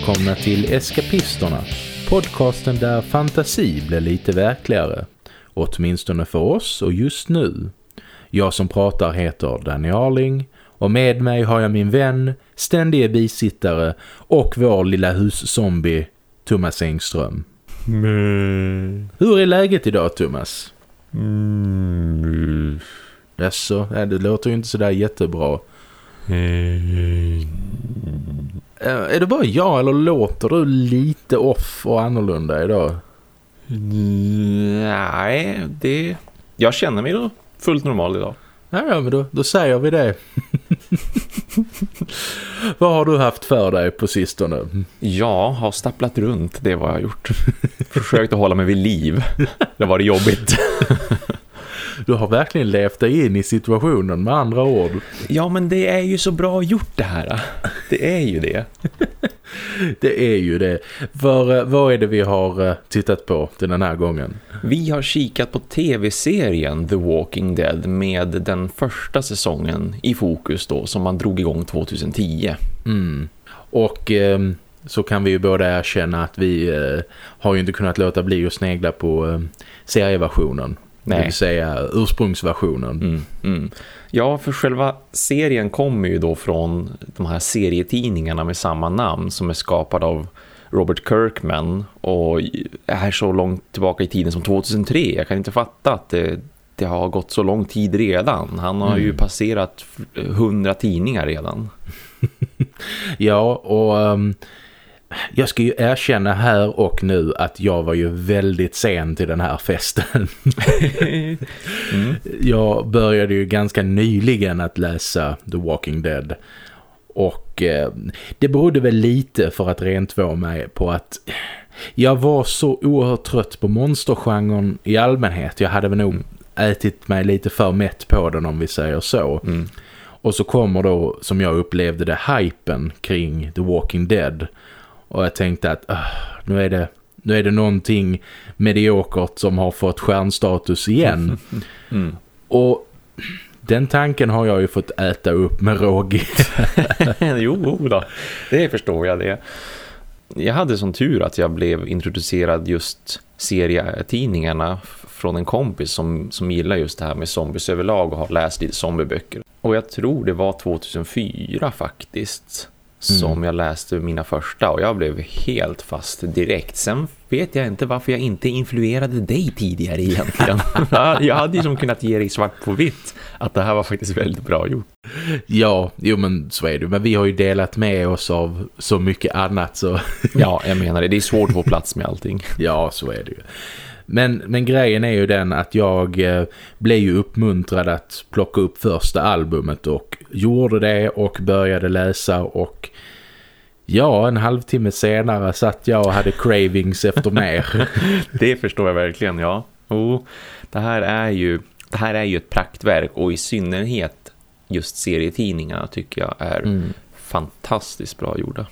Välkomna till Eskapisterna, podcasten där fantasi blir lite verkligare. Åtminstone för oss och just nu. Jag som pratar heter Danny Arling och med mig har jag min vän, ständige bisittare och vår lilla huszombie Thomas Engström. Mm. Hur är läget idag Thomas? Mm. Jaså, det låter ju inte sådär jättebra. Mm. Eh, Är det bara jag eller låter du lite off och annorlunda idag? Nej, det... Jag känner mig då fullt normal idag. Ja, men då, då säger vi det. Vad har du haft för dig på sistone? Jag har stapplat runt, det är vad jag har gjort. Försökt att hålla mig vid liv. Det var det jobbigt. Du har verkligen levt dig in i situationen med andra ord. Ja, men det är ju så bra gjort det här. Det är ju det. Det är ju det. För eh, vad är det vi har eh, tittat på den här gången? Vi har kikat på tv-serien The Walking Dead med den första säsongen i fokus då som man drog igång 2010. Mm. Och eh, så kan vi ju båda erkänna att vi eh, har ju inte kunnat låta bli att snegla på eh, serieversionen. Det Nej. vill säga ursprungsversionen. Mm, mm. Ja, för själva serien kommer ju då från de här serietidningarna med samma namn som är skapad av Robert Kirkman och är så långt tillbaka i tiden som 2003. Jag kan inte fatta att det, det har gått så lång tid redan. Han har ju Mm. passerat hundra tidningar redan. Ja, och ehm, jag ska ju erkänna här och nu att jag var ju väldigt sen till den här festen. Mm. Jag började ju ganska nyligen att läsa The Walking Dead. Och eh, det berodde väl lite för att rentvå mig på att jag var så oerhört trött på monstergenren i allmänhet. Jag hade väl nog ätit mig lite för mätt på den om vi säger så. Mm. Och så kommer då, som jag upplevde det, hypen kring The Walking Dead. Och jag tänkte att ah, nu, är det, nu är det någonting mediokert som har fått stjärnstatus igen. Mm. Och den tanken har jag ju fått äta upp med råg. jo då, det förstår jag det. Jag hade sån tur att jag blev introducerad just serietidningarna från en kompis som, som gillar just det här med zombies överlag och har läst lite zombieböcker. Och jag tror det var 2004 faktiskt som Mm. jag läste mina första och jag blev helt fast direkt. Sen vet jag inte varför jag inte influerade dig tidigare egentligen. jag hade ju som kunnat ge dig svart på vitt att det här var faktiskt väldigt bra gjort. ja, jo men så är det. Men vi har ju delat med oss av så mycket annat så Ja, jag menar det. Det är svårt att få plats med allting. ja, så är det ju. Men, men grejen är ju den att jag eh, blev ju uppmuntrad att plocka upp första albumet och gjorde det och började läsa och ja, en halvtimme senare satt jag och hade cravings efter mer. Det förstår jag verkligen, ja. Oh, det här är ju det här är ju ett praktverk och i synnerhet just serietidningarna tycker jag är Mm. Fantastiskt bra gjorda.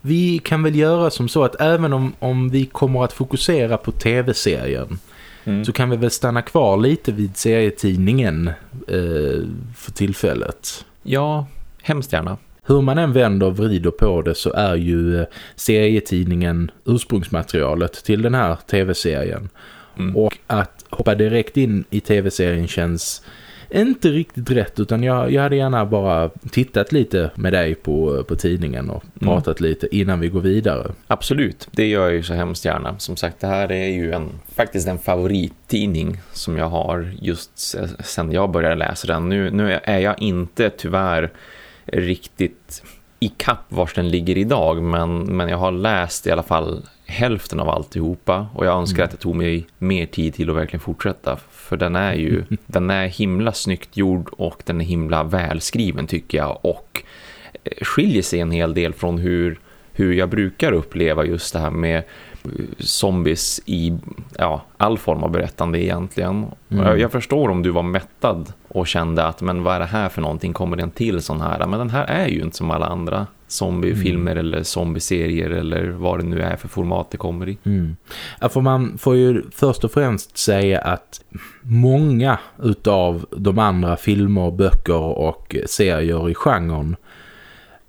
Vi kan väl göra som så att även om, om vi kommer att fokusera på tv-serien så kan vi väl stanna kvar lite vid serietidningen eh, för tillfället. Ja, hemskt gärna. Hur man än vänder och vrider på det så är ju eh, serietidningen ursprungsmaterialet till den här tv-serien. Mm. Och att hoppa direkt in i tv-serien känns inte riktigt rätt utan jag, jag hade gärna bara tittat lite med dig på, på tidningen och Mm. pratat lite innan vi går vidare. Absolut, det gör jag ju så hemskt gärna. Som sagt, det här är ju en, faktiskt en favorittidning som jag har just se- sen jag började läsa den. Nu, nu är jag inte tyvärr riktigt i kapp vars den ligger idag men, men jag har läst i alla fall hälften av alltihopa och jag önskar Mm. att det tog mig mer tid till att verkligen fortsätta för den är ju den är himla snyggt gjord och den är himla välskriven tycker jag och eh, skiljer sig en hel del från hur, hur jag brukar uppleva just det här med eh, zombies i ja, all form av berättande egentligen. Mm. Jag, jag förstår om du var mättad och kände att men vad är det här för någonting, kommer den till sån här? Men den här är ju inte som alla andra zombiefilmer eller zombieserier eller vad det nu är för format det kommer i. Mm. Ja, för man får ju först och främst säga att många utav de andra filmer, böcker och serier i genren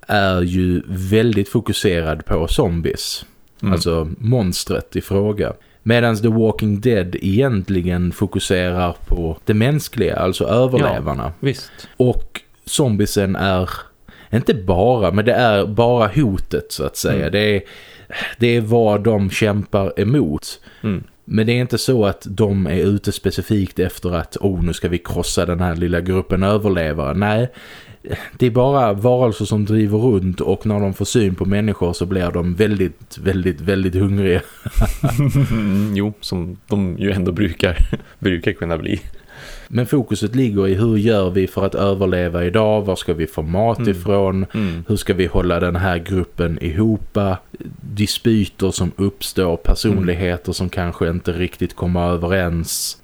är ju väldigt fokuserad på zombies. Mm. Alltså monstret i fråga. Medan The Walking Dead egentligen fokuserar på det mänskliga, alltså överlevarna. Visst. Och zombiesen är inte bara, men det är bara hotet så att säga. Mm. Det, är, det är vad de kämpar emot. Mm. Men det är inte så att de är ute specifikt efter att oh, nu ska vi krossa den här lilla gruppen överlevare. Nej, det är bara varelser som driver runt och när de får syn på människor så blir de väldigt, väldigt, väldigt hungriga. Jo, som de ju ändå brukar, brukar kunna bli. Men fokuset ligger i hur gör vi för att överleva idag? Var ska vi få mat Mm. ifrån? Mm. Hur ska vi hålla den här gruppen ihop? Dispyter som uppstår, personligheter som kanske inte riktigt kommer överens.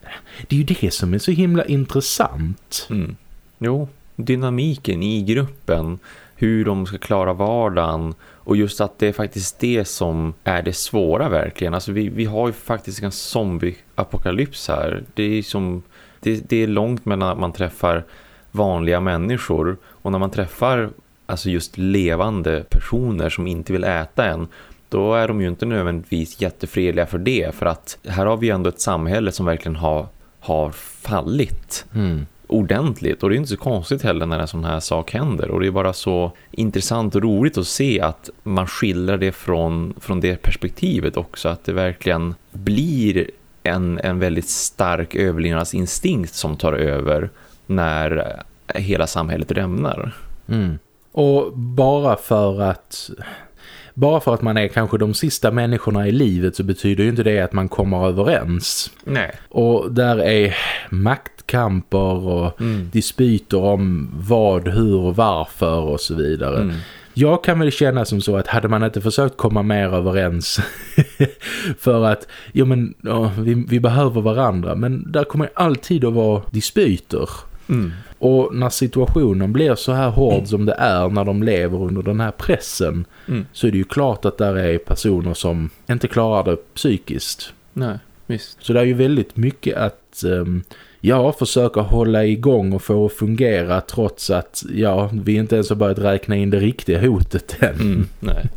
Det är ju det som är så himla intressant. Mm. Jo, dynamiken i gruppen, hur de ska klara vardagen och just att det är faktiskt det som är det svåra verkligen. Alltså vi, vi har ju faktiskt en zombie-apokalyps här. Det är som det, det är långt mellan att man träffar vanliga människor och när man träffar alltså just levande personer som inte vill äta en då är de ju inte nödvändigtvis jättefredliga för det för att här har vi ändå ett samhälle som verkligen har, har fallit Mm. ordentligt och det är inte så konstigt heller när en sån här sak händer och det är bara så intressant och roligt att se att man skildrar det från, från det perspektivet också att det verkligen blir en, en väldigt stark överlevnadsinstinkt som tar över när hela samhället rämnar. Mm. Och bara för att bara för att man är kanske de sista människorna i livet så betyder ju inte det att man kommer överens. Nej. Och där är maktkamper och Mm. dispyter om vad, hur och varför och så vidare. Mm. Jag kan väl känna som så att hade man inte försökt komma mer överens för att ja, men, ja, vi, vi behöver varandra men där kommer alltid att vara dispyter. Mm. Och när situationen blir så här hård som det är när de lever under den här pressen Mm. så är det ju klart att där är personer som inte klarar det psykiskt. Nej, visst. Så det är ju väldigt mycket att um, ja, försöka hålla igång och få att fungera trots att ja, vi inte ens har börjat räkna in det riktiga hotet än. Mm, nej.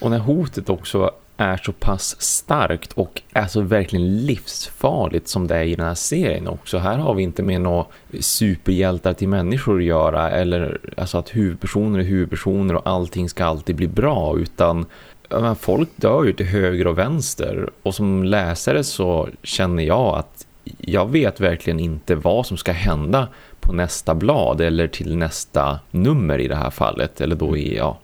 Och när hotet också är så pass starkt och är så verkligen livsfarligt som det är i den här serien också. Här har vi inte med några superhjältar till människor att göra eller alltså att huvudpersoner är huvudpersoner och allting ska alltid bli bra utan men folk dör ju till höger och vänster och som läsare så känner jag att jag vet verkligen inte vad som ska hända på nästa blad eller till nästa nummer i det här fallet eller då i ja,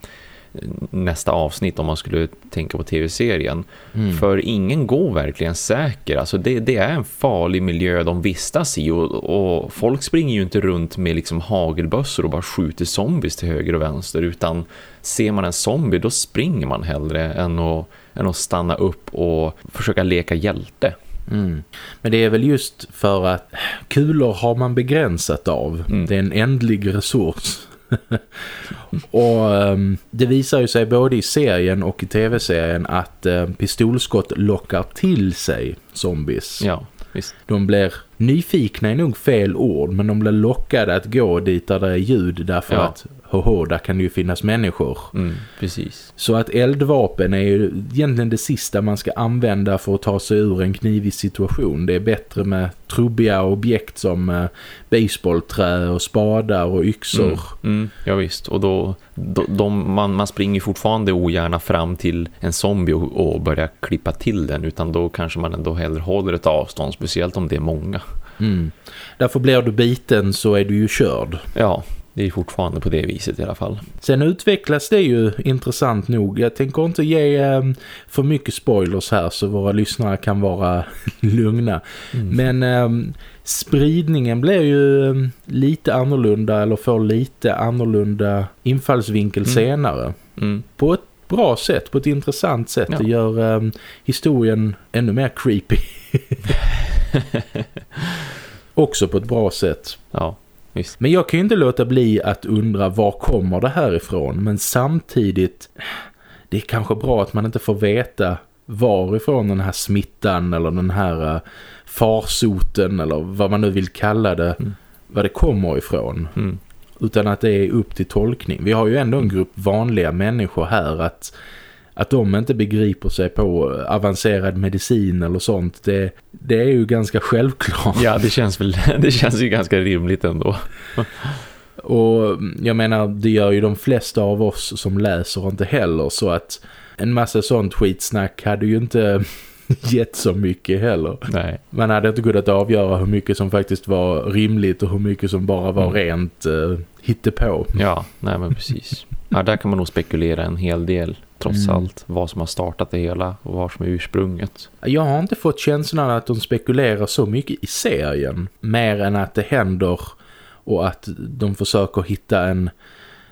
nästa avsnitt om man skulle tänka på tv-serien. Mm. För ingen går verkligen säker. Alltså det, det är en farlig miljö de vistas i och, och folk springer ju inte runt med liksom hagelbössor och bara skjuter zombies till höger och vänster utan ser man en zombie då springer man hellre än att, än att stanna upp och försöka leka hjälte. Mm. Men det är väl just för att kulor har man begränsat av. Mm. Det är en ändlig resurs. och ehm, det visar ju sig både i serien och i tv-serien att eh, pistolskott lockar till sig zombies. Ja, visst. De blir nyfikna är nog fel ord men de blir lockade att gå dit där det är ljud därför Ja. att hoho, där kan det ju finnas människor. Mm, precis. Så att eldvapen är ju egentligen det sista man ska använda för att ta sig ur en knivig situation. Det är bättre med trubbiga objekt som eh, baseballträ och spadar och yxor. Mm, mm, ja visst, och då, då de, man, man springer fortfarande ogärna fram till en zombie och, och börjar klippa till den utan då kanske man ändå hellre håller ett avstånd, speciellt om det är många. Mm. Därför blir du biten så är du ju körd. Ja, det är fortfarande på det viset i alla fall. Sen utvecklas det ju intressant nog. Jag tänker inte ge eh, för mycket spoilers här så våra lyssnare kan vara lugna. Men eh, spridningen blir ju eh, lite annorlunda eller får lite annorlunda infallsvinkel Mm. senare. Mm. På ett bra sätt, på ett intressant sätt. Ja. Det gör historien ännu mer creepy. Också på ett bra sätt. Ja, visst. Men jag kan ju inte låta bli att undra var kommer det här ifrån. Men samtidigt, det är kanske bra att man inte får veta varifrån den här smittan eller den här uh, farsoten eller vad man nu vill kalla det, Mm. vad det kommer ifrån. Mm. utan att det är upp till tolkning. Vi har ju ändå en grupp vanliga människor här att att de inte begriper sig på avancerad medicin eller sånt, det, det är ju ganska självklart. Ja, det känns, väl, det känns ju ganska rimligt ändå. Och jag menar, det gör ju de flesta av oss som läser inte heller så att en massa sånt skitsnack hade ju inte gett så mycket heller. Nej. Man hade inte kunnat avgöra hur mycket som faktiskt var rimligt och hur mycket som bara var mm. rent uh, hittepå. Ja, nej men precis. Ja, där kan man nog spekulera en hel del trots mm. allt. Vad som har startat det hela och vad som är ursprunget. Jag har inte fått känslan att de spekulerar så mycket i serien. Mer än att det händer och att de försöker hitta en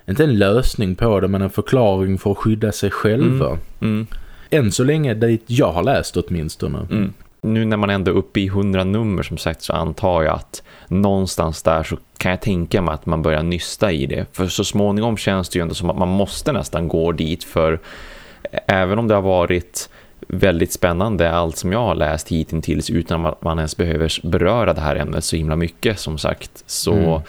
inte en lösning på det men en förklaring för att skydda sig själva. Mm. Mm. Än så länge dit jag har läst åtminstone. Mm. Nu när man ändå är uppe i hundra nummer som sagt så antar jag att någonstans där så kan jag tänka mig att man börjar nysta i det. För så småningom känns det ju ändå som att man måste nästan gå dit för även om det har varit väldigt spännande allt som jag har läst hittills utan att man ens behöver beröra det här ämnet så himla mycket som sagt så mm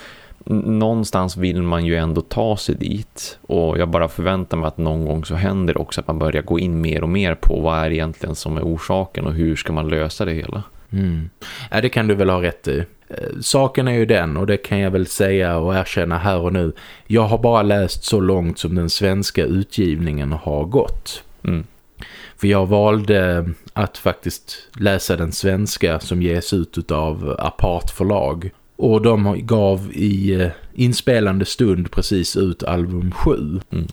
någonstans vill man ju ändå ta sig dit och jag bara förväntar mig att någon gång så händer också att man börjar gå in mer och mer på vad är egentligen som är orsaken och hur ska man lösa det hela. Mm. Ja, det kan du väl ha rätt i. Eh, saken är ju den och det kan jag väl säga och erkänna här och nu. Jag har bara läst så långt som den svenska utgivningen har gått. Mm. För jag valde att faktiskt läsa den svenska som ges ut av Apart förlag. Och de gav i eh, inspelande stund precis ut album 7. Mm.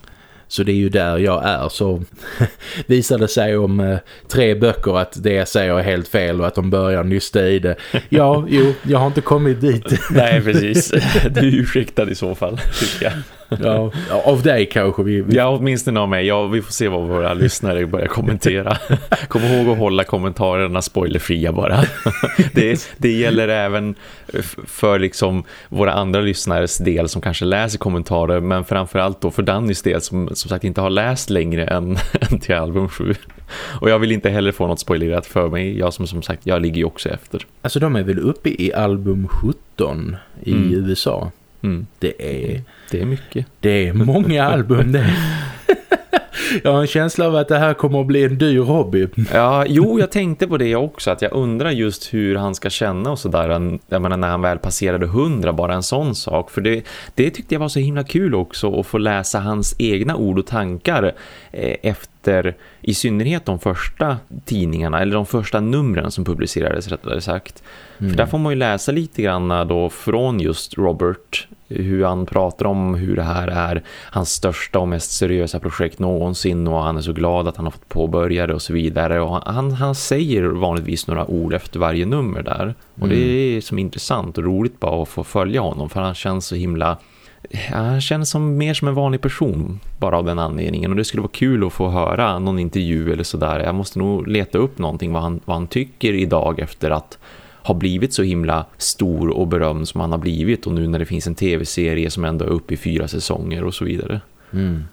Så det är ju där jag är. Så visar det sig om eh, tre böcker att det jag säger är helt fel och att de börjar nysta i det. Ja, jo, jag har inte kommit dit. Nej, precis. Du är ursäktad i så fall, tycker jag ja, av dig kanske vi, vi... Ja, åtminstone av mig. Ja, vi får se vad våra lyssnare börjar kommentera. Kom ihåg att hålla kommentarerna spoilerfria bara. det, det gäller även för liksom våra andra lyssnares del som kanske läser kommentarer men framförallt då för Dannys del som som sagt inte har läst längre än, än till album 7. Och jag vill inte heller få något spoilerat för mig. Jag som som sagt, jag ligger ju också efter. Alltså de är väl uppe i album 17 i mm. USA? Mm. Det är... Det är mycket. Det är många album det. Jag har en känsla av att det här kommer att bli en dyr hobby. Ja, jo, jag tänkte på det också. Att jag undrar just hur han ska känna och sådär. Jag menar, när han väl passerade hundra, bara en sån sak. För det, det tyckte jag var så himla kul också. Att få läsa hans egna ord och tankar eh, efter i synnerhet de första tidningarna. Eller de första numren som publicerades rättare sagt. Mm. För där får man ju läsa lite grann då från just Robert hur han pratar om hur det här är hans största och mest seriösa projekt någonsin och han är så glad att han har fått påbörja det och så vidare och han, han säger vanligtvis några ord efter varje nummer där och mm. det är som intressant och roligt bara att få följa honom för han känns så himla han känns som mer som en vanlig person bara av den anledningen och det skulle vara kul att få höra någon intervju eller sådär. Jag måste nog leta upp någonting vad han, vad han tycker idag efter att har blivit så himla stor och berömd som han har blivit och nu när det finns en tv-serie som ändå är uppe i fyra säsonger och så vidare. Mm.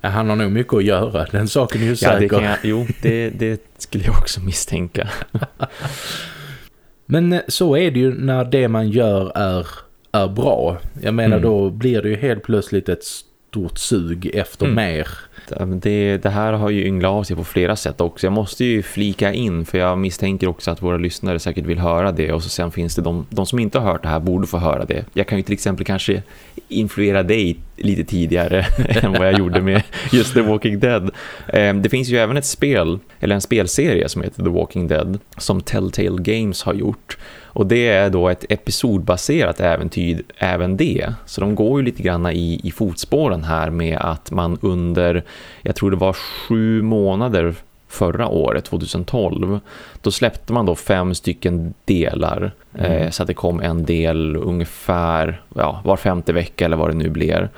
Ja, han har nog mycket att göra, den saken är ju säker. Ja, det kan jag, jo, det, det skulle jag också misstänka. Men så är det ju när det man gör är, är bra. Jag menar, mm. då blir det ju helt plötsligt ett stort sug efter mm. mer det, det här har ju ynglat av sig på flera sätt också. Jag måste ju flika in för jag misstänker också att våra lyssnare säkert vill höra det och så sen finns det de, de som inte har hört det här borde få höra det. Jag kan ju till exempel kanske influera dig lite tidigare än vad jag gjorde med just The Walking Dead. Ehm, det finns ju även ett spel, eller en spelserie som heter The Walking Dead som Telltale Games har gjort. Och det är då ett episodbaserat äventyr även det. Så de går ju lite grann i, i fotspåren här med att man under, jag tror det var sju månader förra året, 2012, då släppte man då fem stycken delar. Mm. Eh, så att det kom en del ungefär ja, var femte vecka eller vad det nu blir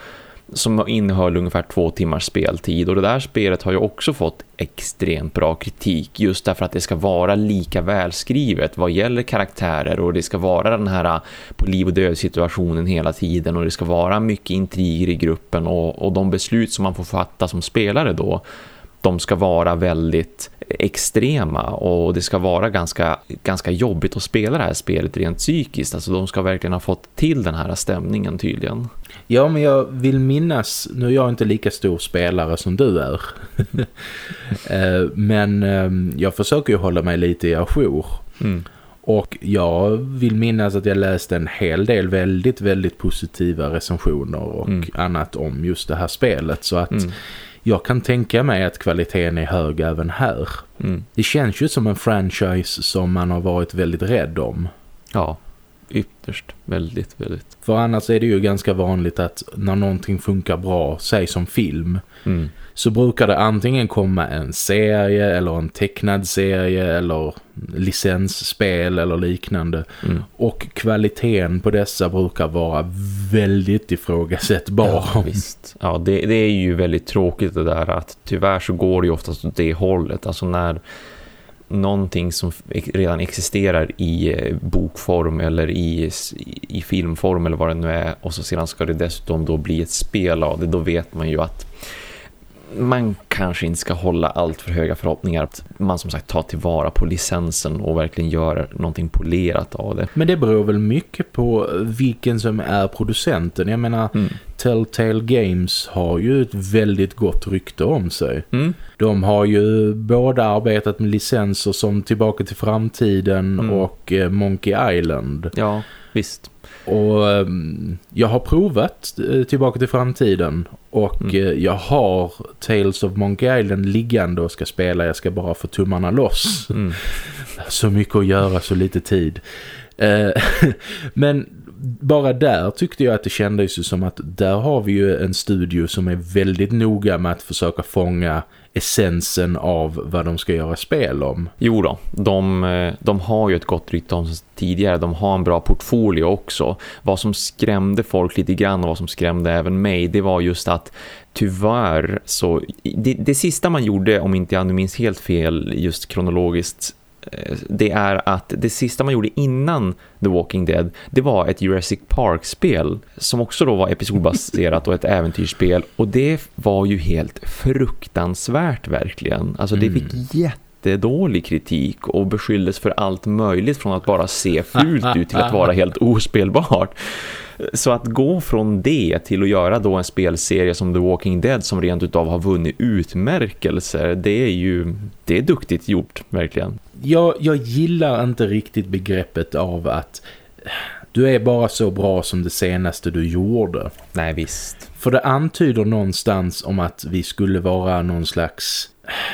som innehöll ungefär två timmars speltid. Och det där spelet har ju också fått extremt bra kritik just därför att det ska vara lika välskrivet vad gäller karaktärer och det ska vara den här äh, på liv och död situationen hela tiden och det ska vara mycket intriger i gruppen och, och de beslut som man får fatta som spelare då de ska vara väldigt extrema och det ska vara ganska, ganska jobbigt att spela det här spelet rent psykiskt. Alltså de ska verkligen ha fått till den här stämningen tydligen. Ja, men jag vill minnas, nu är jag inte lika stor spelare som du är. Eh, men ehm, jag försöker ju hålla mig lite i ajour. Mm. Och jag vill minnas att jag läste en hel del väldigt, väldigt positiva recensioner och mm. annat om just det här spelet. Så att mm. Jag kan tänka mig att kvaliteten är hög även här. Mm. Det känns ju som en franchise som man har varit väldigt rädd om. Ja, ytterst. Väldigt, väldigt. För annars är det ju ganska vanligt att när någonting funkar bra, säg som film, mm. Så brukar det antingen komma en serie eller en tecknad serie eller licensspel eller liknande. Mm. Och kvaliteten på dessa brukar vara väldigt ifrågasättbar. Ja, visst. Ja, det, det är ju väldigt tråkigt det där att tyvärr så går det ju oftast åt det hållet. Alltså när någonting som redan existerar i eh, bokform eller i, i filmform eller vad det nu är och så sedan ska det dessutom då bli ett spel av det, då vet man ju att man kanske inte ska hålla allt för höga förhoppningar. Att man som sagt tar tillvara på licensen och verkligen gör någonting polerat av det. Men det beror väl mycket på vilken som är producenten. Jag menar, mm. Telltale Games har ju ett väldigt gott rykte om sig. Mm. De har ju både arbetat med licenser som Tillbaka till framtiden mm. och eh, Monkey Island. Ja, visst. Och um, jag har provat uh, Tillbaka till framtiden och mm. uh, jag har Tales of Monkey Island liggande och ska spela. Jag ska bara få tummarna loss. Mm. så mycket att göra, så lite tid. Uh, men bara där tyckte jag att det kändes som att där har vi ju en studio som är väldigt noga med att försöka fånga essensen av vad de ska göra spel om. Jo då, de, eh, de har ju ett gott rykte om tidigare. De har en bra portfolio också. Vad som skrämde folk lite grann och vad som skrämde även mig det var just att tyvärr så det, det sista man gjorde om inte jag nu minns helt fel just kronologiskt det är att det sista man gjorde innan The Walking Dead det var ett Jurassic Park-spel som också då var episodbaserat och ett äventyrsspel och det var ju helt fruktansvärt verkligen. Alltså det fick mm. jättedålig kritik och beskylldes för allt möjligt från att bara se fult ut till att vara helt ospelbart. Så att gå från det till att göra då en spelserie som The Walking Dead som rent utav har vunnit utmärkelser, det är ju det är duktigt gjort, verkligen. Jag, jag gillar inte riktigt begreppet av att du är bara så bra som det senaste du gjorde. Nej, visst. För det antyder någonstans om att vi skulle vara någon slags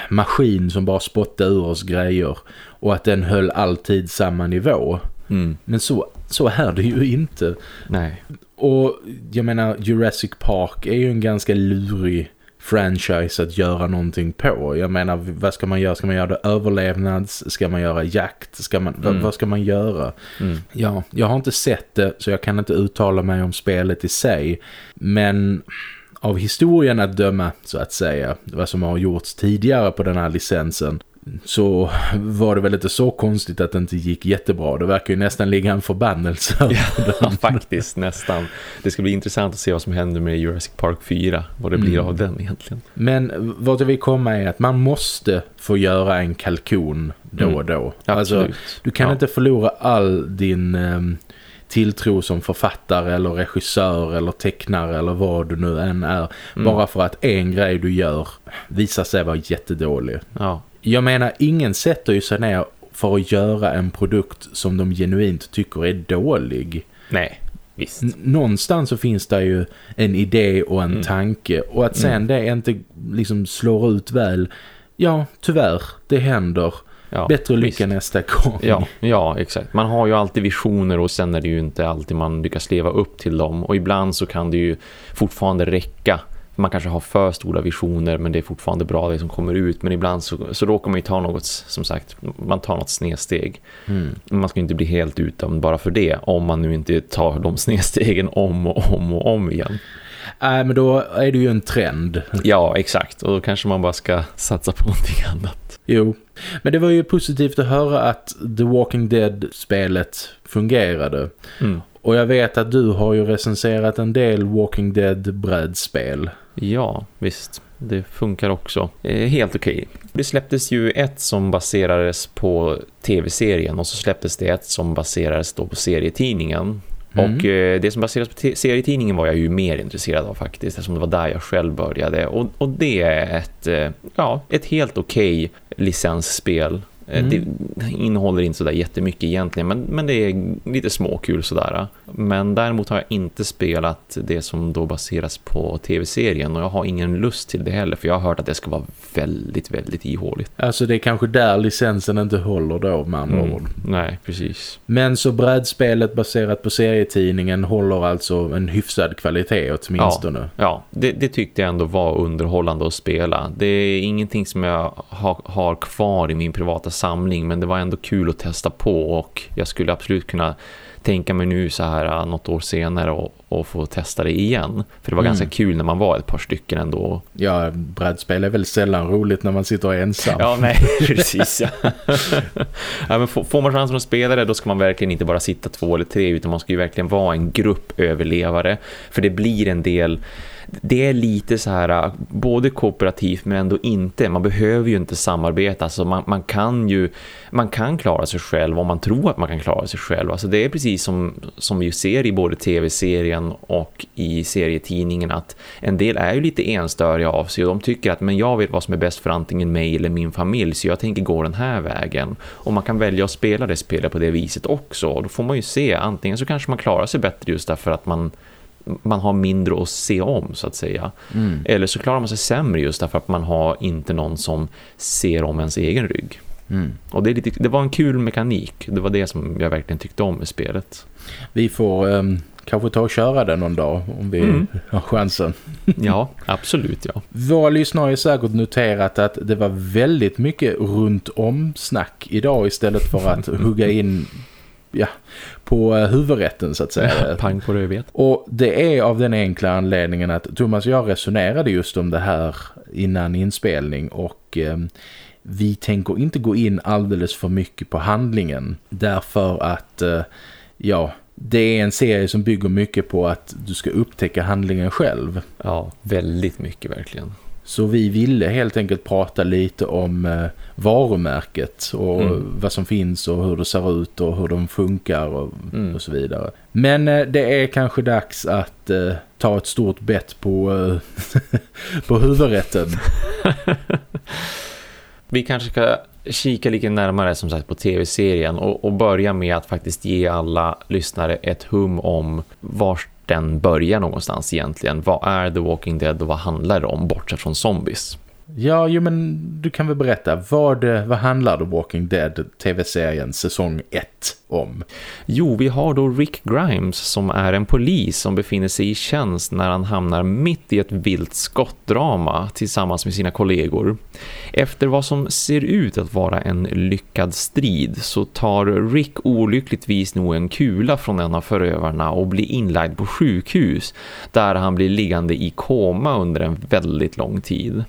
maskin som bara spottade ur oss grejer och att den höll alltid samma nivå. Mm. Men så, så är det ju inte. Nej. Och jag menar, Jurassic Park är ju en ganska lurig franchise att göra någonting på. Jag menar, vad ska man göra? Ska man göra det överlevnads? Ska man göra jakt? Ska man, mm. vad, ska man göra? Mm. Ja, jag har inte sett det så jag kan inte uttala mig om spelet i sig. Men av historien att döma så att säga, vad som har gjorts tidigare på den här licensen så var det väl inte så konstigt att det inte gick jättebra. Det verkar ju nästan ligga en förbannelse. Ja, faktiskt nästan. Det ska bli intressant att se vad som händer med Jurassic Park 4. Vad det blir mm. av den egentligen. Men vad det vill komma är att man måste få göra en kalkon då och då. Mm. Alltså, du kan ja. inte förlora all din... Um, tilltro som författare eller regissör eller tecknare eller vad du nu än är. Mm. Bara för att en grej du gör visar sig vara jättedålig. Ja. Jag menar, ingen sätter ju sig ner för att göra en produkt som de genuint tycker är dålig. Nej, visst. N någonstans så finns det ju en idé och en mm. tanke. Och att sen mm. det inte liksom slår ut väl, ja tyvärr, det händer. Ja, Bättre lycka visst. nästa gång. Ja, ja, exakt. Man har ju alltid visioner och sen är det ju inte alltid man lyckas leva upp till dem. Och ibland så kan det ju fortfarande räcka man kanske har för stora visioner men det är fortfarande bra det som kommer ut. Men ibland så, så råkar man ju ta något, som sagt, man tar något snedsteg. Mm. Man ska inte bli helt utan bara för det om man nu inte tar de snedstegen om och om och om igen. Nej, äh, men då är det ju en trend. Ja, exakt. Och då kanske man bara ska satsa på någonting annat. Jo, men det var ju positivt att höra att The Walking Dead-spelet fungerade. Mm. Och jag vet att du har ju recenserat en del Walking Dead brädspel. Ja, visst. Det funkar också. Eh, helt okej. Okay. Det släpptes ju ett som baserades på tv-serien och så släpptes det ett som baserades då på serietidningen. Mm. Och eh, det som baseras på serietidningen var jag ju mer intresserad av faktiskt eftersom det var där jag själv började. Och, och det är ett, eh, ja, ett helt okej okay licensspel mm. Det innehåller inte sådär jättemycket egentligen men, men det är lite småkul sådär. Men däremot har jag inte spelat det som då baseras på tv-serien och jag har ingen lust till det heller för jag har hört att det ska vara väldigt, väldigt ihåligt. Alltså det är kanske där licensen inte håller då med andra mm. ord. Nej, precis. Men så brädspelet baserat på serietidningen håller alltså en hyfsad kvalitet åtminstone. Ja, ja det, det tyckte jag ändå var underhållande att spela. Det är ingenting som jag har, har kvar i min privata samling men det var ändå kul att testa på och jag skulle absolut kunna tänka mig nu så här äh, något år senare och, och få testa det igen. För det var mm. ganska kul när man var ett par stycken ändå. Ja, brädspel är väl sällan roligt när man sitter ensam. Ja, nej, precis. Ja. ja, men får man chansen att spela det då ska man verkligen inte bara sitta två eller tre utan man ska ju verkligen vara en grupp överlevare. För det blir en del det är lite så här äh, både kooperativt men ändå inte. Man behöver ju inte samarbeta. Alltså man, man, kan ju man kan klara sig själv om man tror att man kan klara sig själv. Alltså det är precis som, som vi ser i både tv-serien och i serietidningen att en del är ju lite enstöriga av sig och de tycker att men jag vet vad som är bäst för antingen mig eller min familj så jag tänker gå den här vägen. Och man kan välja att spela det spelet på det viset också och då får man ju se antingen så kanske man klarar sig bättre just därför att man man har mindre att se om så att säga. Mm. Eller så klarar man sig sämre just därför att man har inte någon som ser om ens egen rygg. Mm. Och det, lite, det var en kul mekanik. Det var det som jag verkligen tyckte om med spelet. Vi får um, kanske ta och köra det någon dag om vi mm. har chansen. ja, absolut ja. Våra lyssnare har säkert noterat att det var väldigt mycket runt om snack idag istället för att hugga in ja, på eh, huvudrätten så att säga. Pang på rödvet. Och det är av den enkla anledningen att Thomas och jag resonerade just om det här innan inspelning och eh, vi tänker inte gå in alldeles för mycket på handlingen därför att eh, ja, det är en serie som bygger mycket på att du ska upptäcka handlingen själv. Ja, väldigt mycket verkligen. Så vi ville helt enkelt prata lite om eh, varumärket och mm. vad som finns och hur det ser ut och hur de funkar och, mm. och så vidare. Men eh, det är kanske dags att eh, ta ett stort bett på, eh, på huvudrätten. vi kanske ska kika lite närmare som sagt på tv-serien och, och, börja med att faktiskt ge alla lyssnare ett hum om vart den börjar någonstans egentligen. Vad är The Walking Dead och vad handlar det om bortsett från zombies? Ja, jo, men du kan väl berätta. Vad, vad handlar The Walking Dead tv-serien säsong 1 om? Jo, vi har då Rick Grimes som är en polis som befinner sig i tjänst när han hamnar mitt i ett vilt skottdrama tillsammans med sina kollegor. Efter vad som ser ut att vara en lyckad strid så tar Rick olyckligtvis nog en kula från en av förövarna och blir inlagd på sjukhus där han blir liggande i koma under en väldigt lång tid.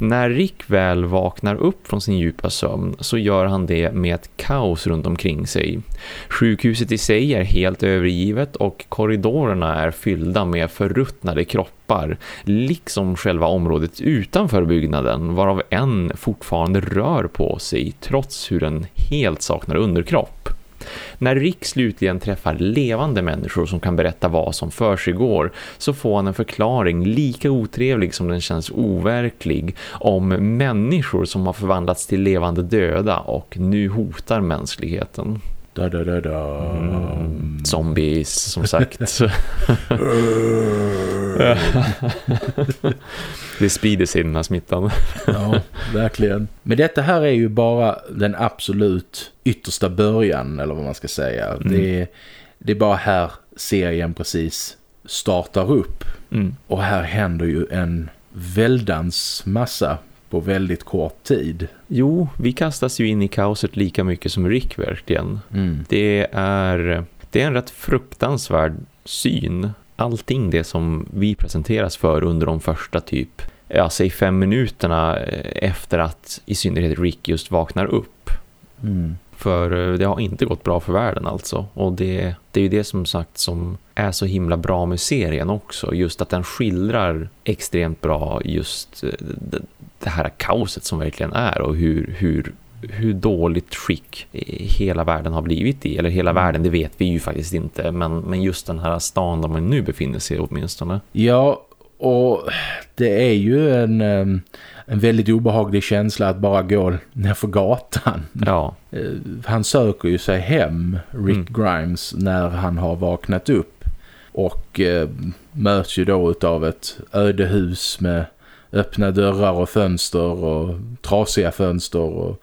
När Rick väl vaknar upp från sin djupa sömn så gör han det med ett kaos runt omkring sig. Sjukhuset i sig är helt övergivet och korridorerna är fyllda med förruttnade kroppar liksom själva området utanför byggnaden varav en fortfarande rör på sig trots hur den helt saknar underkropp. När Rick slutligen träffar levande människor som kan berätta vad som för sig går så får han en förklaring lika otrevlig som den känns overklig om människor som har förvandlats till levande döda och nu hotar mänskligheten. Da, da, da, da. Mm, zombies, som sagt. det sprider sig den här smittan. ja, verkligen. Men detta här är ju bara den absolut yttersta början, eller vad man ska säga. Mm. Det, är, det är bara här serien precis startar upp. Mm. Och här händer ju en väldans massa på väldigt kort tid. Jo, vi kastas ju in i kaoset lika mycket som Rick verkligen. Mm. Det, är, det är en rätt fruktansvärd syn. Allting det som vi presenteras för under de första typ, ja, säg fem minuterna efter att i synnerhet Rick just vaknar upp. Mm. För det har inte gått bra för världen alltså. Och det, det är ju det som sagt som är så himla bra med serien också. Just att den skildrar extremt bra just det här kaoset som verkligen är och hur, hur, hur dåligt skick hela världen har blivit i. Eller hela världen, det vet vi ju faktiskt inte. Men, men just den här stan där man nu befinner sig åtminstone. Ja, och det är ju en, en väldigt obehaglig känsla att bara gå ner för gatan. Ja. Eh, han söker ju sig hem, Rick mm. Grimes, när han har vaknat upp. Och eh, möts ju då av ett ödehus med öppna dörrar och fönster och trasiga fönster och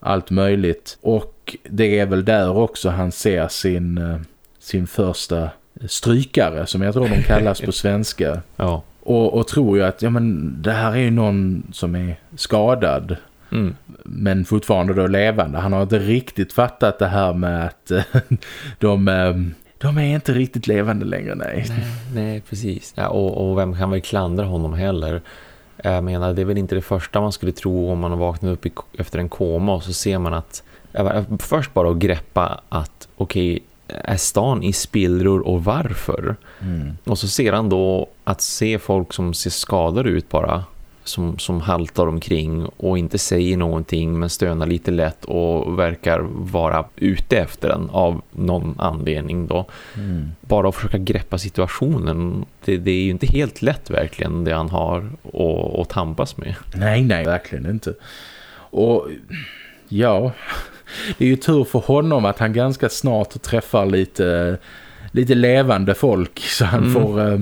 allt möjligt. Och det är väl där också han ser sin, eh, sin första strykare som jag tror de kallas på svenska. Ja. Och, och tror ju att ja, men det här är ju någon som är skadad. Mm. Men fortfarande då levande. Han har inte riktigt fattat det här med att de, eh, de är inte riktigt levande längre, nej. Nej, nej precis. Ja, och, och vem kan väl klandra honom heller? Jag menar, det är väl inte det första man skulle tro om man har vaknat upp i, efter en koma och så ser man att först bara att greppa att okej, okay, är stan i spillror och varför? Mm. Och så ser han då att se folk som ser skadade ut bara som, som haltar omkring och inte säger någonting men stönar lite lätt och verkar vara ute efter den av någon anledning då. Mm. Bara att försöka greppa situationen. Det, det, är ju inte helt lätt verkligen det han har att, att tampas med. Nej, nej, verkligen inte. Och ja, det är ju tur för honom att han ganska snart träffar lite, lite levande folk så han mm. får, eh,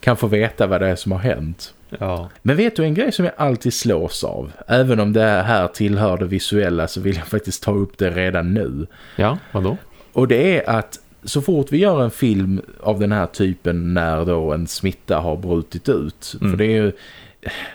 kan få veta vad det är som har hänt. Ja. Men vet du en grej som jag alltid slås av? Även om det här tillhör det visuella så vill jag faktiskt ta upp det redan nu. Ja, vadå? Och det är att så fort vi gör en film av den här typen när då en smitta har brutit ut. Mm. För det är ju,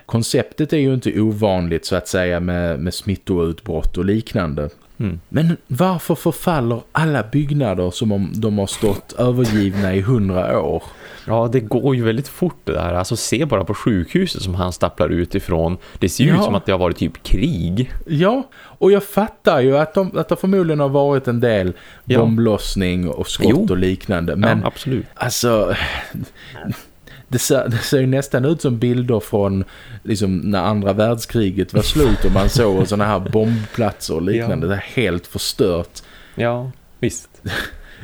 konceptet är ju inte ovanligt så att säga med, med smittoutbrott och liknande. Mm. Men varför förfaller alla byggnader som om de har stått övergivna i hundra år? Ja, det går ju väldigt fort det där. Alltså se bara på sjukhuset som han stapplar utifrån. Det ser ju ja. ut som att det har varit typ krig. Ja, och jag fattar ju att, de, att det förmodligen har varit en del ja. bomblossning och skott jo. och liknande. Men ja, absolut. alltså det ser, det ser ju nästan ut som bilder från liksom, när andra världskriget var slut och man såg sådana här bombplatser och liknande. Ja. Det är helt förstört. Ja, visst.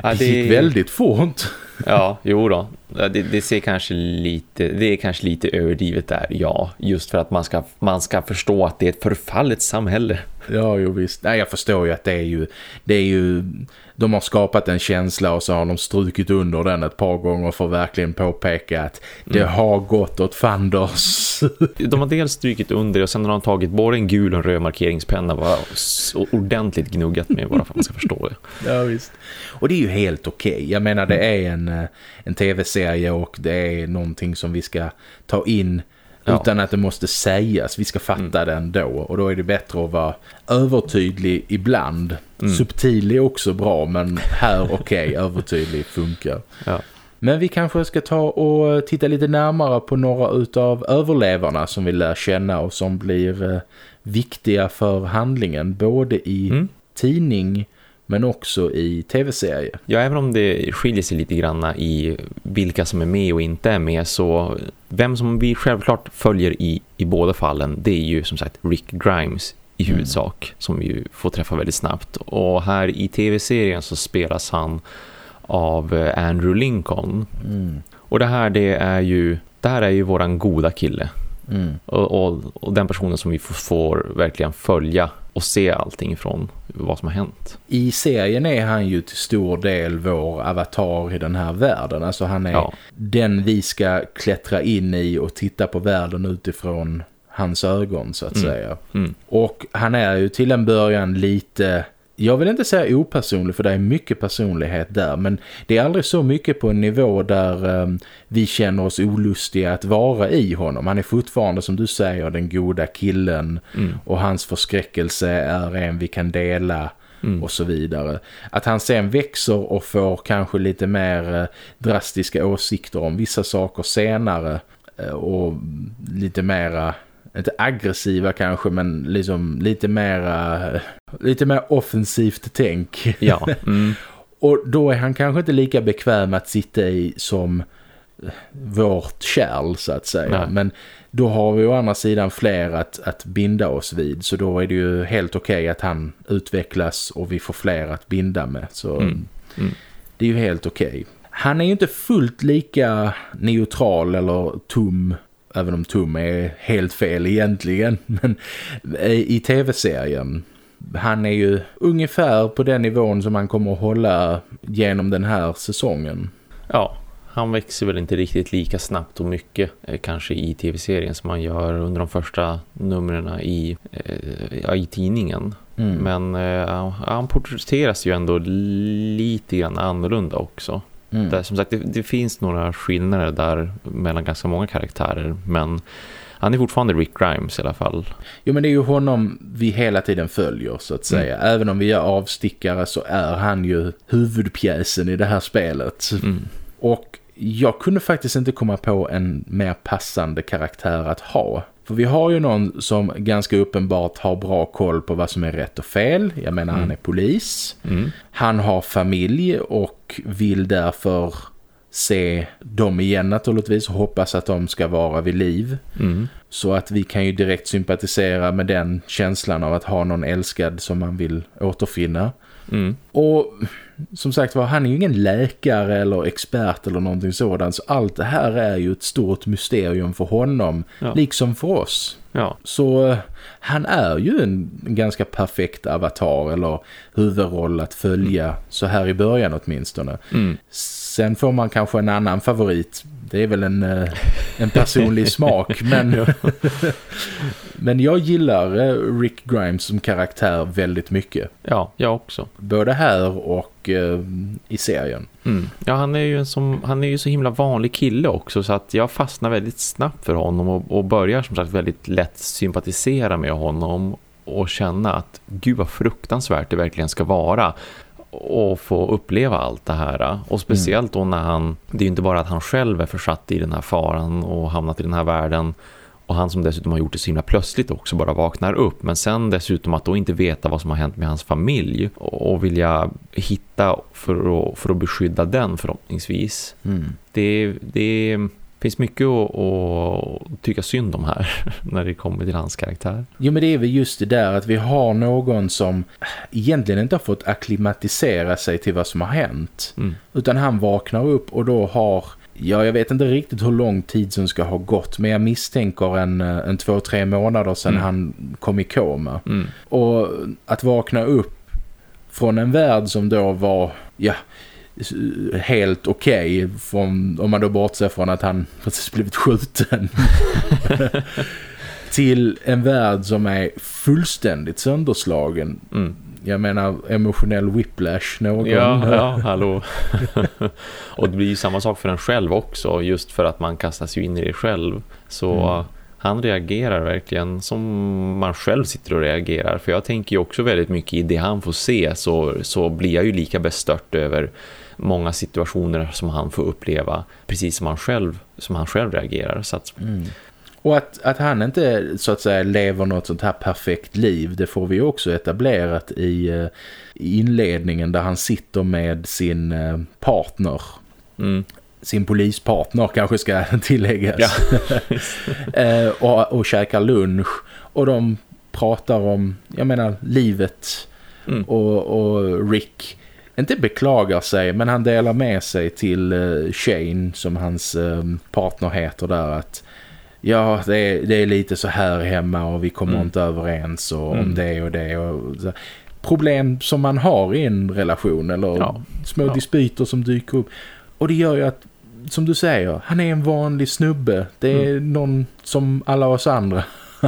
Ja, det gick väldigt fort. Ja, jo då. Det, det, ser kanske lite, det är kanske lite överdrivet där, ja. Just för att man ska, man ska förstå att det är ett förfallet samhälle. Ja, jo visst. Nej, jag förstår ju att det är ju, det är ju de har skapat en känsla och så har de strukit under den ett par gånger för att verkligen påpeka att det mm. har gått åt fanders. de har dels strukit under och sen har de tagit både en gul och en röd markeringspenna och ordentligt gnuggat med bara för att man ska förstå det. Ja visst. Och det är ju helt okej. Okay. Jag menar det är en, eh, en tv-serie och det är någonting som vi ska ta in Ja. Utan att det måste sägas. Vi ska fatta mm. det ändå. Och då är det bättre att vara övertydlig ibland. Mm. Subtil är också bra men här okej, okay, övertydlig funkar. Ja. Men vi kanske ska ta och titta lite närmare på några utav överlevarna som vi lär känna och som blir eh, viktiga för handlingen. Både i mm. tidning men också i tv-serier. Ja, även om det skiljer sig lite grann i vilka som är med och inte är med så vem som vi självklart följer i, i båda fallen det är ju som sagt Rick Grimes i mm. huvudsak mm. som vi får träffa väldigt snabbt. Och här i tv-serien så spelas han av eh, Andrew Lincoln. Mm. Och det här det är ju det här är ju våran goda kille. Mm. Och, och, och, den personen som vi får, får verkligen följa och se allting från vad som har hänt. I serien är han ju till stor del vår avatar i den här världen. Alltså han är ja. den vi ska klättra in i och titta på världen utifrån hans ögon så att mm. säga. Mm. Och han är ju till en början lite jag vill inte säga opersonlig för det är mycket personlighet där men det är aldrig så mycket på en nivå där um, vi känner oss olustiga att vara i honom. Han är fortfarande som du säger den goda killen mm. och hans förskräckelse är en vi kan dela mm. och så vidare. Att han sen växer och får kanske lite mer uh, drastiska åsikter om vissa saker senare uh, och lite mera inte aggressiva kanske men liksom lite mer lite mer offensivt tänk. Ja. Mm. och då är han kanske inte lika bekväm att sitta i som vårt kärl så att säga. Nej. Men då har vi å andra sidan fler att, att binda oss vid. Så då är det ju helt okej att han utvecklas och vi får fler att binda med. Så Mm. Mm. det är ju helt okej. Han är ju inte fullt lika neutral eller tom, även om tom är helt fel egentligen, men i tv-serien. Han är ju ungefär på den nivån som han kommer att hålla genom den här säsongen. Ja, han växer väl inte riktigt lika snabbt och mycket eh, kanske i tv-serien som man gör under de första numren i, eh, i tidningen. Mm. Men eh, han porträtteras ju ändå lite grann annorlunda också. Mm. Där, som sagt, det, det finns några skillnader där mellan ganska många karaktärer. Men han är fortfarande Rick Grimes i alla fall. Jo men det är ju honom vi hela tiden följer så att säga. Även om vi är avstickare så är han ju huvudpjäsen i det här spelet. Mm. Och jag kunde faktiskt inte komma på en mer passande karaktär att ha. För vi har ju någon som ganska uppenbart har bra koll på vad som är rätt och fel. Jag menar han är polis. Mm. Han har familj och vill därför se dem igen naturligtvis och hoppas att de ska vara vid liv. Mm. Så att vi kan ju direkt sympatisera med den känslan av att ha någon älskad som man vill återfinna. Mm. Och som sagt var, han är ju ingen läkare eller expert eller någonting sådant. Så allt det här är ju ett stort mysterium för honom, Ja. liksom för oss. Ja. Så eh, han är ju en ganska perfekt avatar eller huvudroll att följa så här i början åtminstone. Mm. Sen får man kanske en annan favorit. Det är väl en, eh, en personlig smak. Men, men jag gillar eh, Rick Grimes som karaktär väldigt mycket. ja, jag också. Både här och eh, i serien. Mm. Ja, han är ju en som, han är ju så himla vanlig kille också så att jag fastnar väldigt snabbt för honom och, och börjar som sagt väldigt lätt sympatisera med honom och känna att gud vad fruktansvärt det verkligen ska vara och få uppleva allt det här. Och speciellt då när han, det är ju inte bara att han själv är försatt i den här faran och hamnat i den här världen och han som dessutom har gjort det så himla plötsligt också bara vaknar upp. Men sen dessutom att då inte veta vad som har hänt med hans familj och vilja hitta för att, för att beskydda den förhoppningsvis. Mm. Det, det finns mycket att, att tycka synd om här när det kommer till hans karaktär. Jo men det är väl just det där att vi har någon som egentligen inte har fått akklimatisera sig till vad som har hänt. Mm. Utan han vaknar upp och då har, ja jag vet inte riktigt hur lång tid som ska ha gått. Men jag misstänker en, eh, en två, tre månader sedan Mm. han kom i koma. Mm. Och att vakna upp från en värld som då var, ja helt okej från om man då bortser från att han precis blivit skjuten till en värld som är fullständigt sönderslagen Mm. jag menar emotionell whiplash någon Ja, ja, hallå. och det blir ju samma sak för en själv också, just för att man kastas ju in i det själv. Så Mm. han reagerar verkligen som man själv sitter och reagerar. För jag tänker ju också väldigt mycket i det han får se så, så blir jag ju lika bestört över många situationer som han får uppleva precis som han själv, som han själv reagerar. Så att, Mm. Och att, att han inte så att säga lever något sånt här perfekt liv det får vi också etablerat i, eh, i inledningen där han sitter med sin eh, partner mm, sin polispartner kanske ska tilläggas Ja. eh, och, och käkar lunch och de pratar om jag menar livet mm, och, och Rick inte beklagar sig men han delar med sig till eh, Shane som hans eh, partner heter där att ja det är, det är lite så här hemma och vi kommer Mm. inte överens och, om Mm. det och det och så. problem som man har i en relation eller Ja. små Ja. dispyter som dyker upp och det gör ju att som du säger, han är en vanlig snubbe det är någon som alla oss andra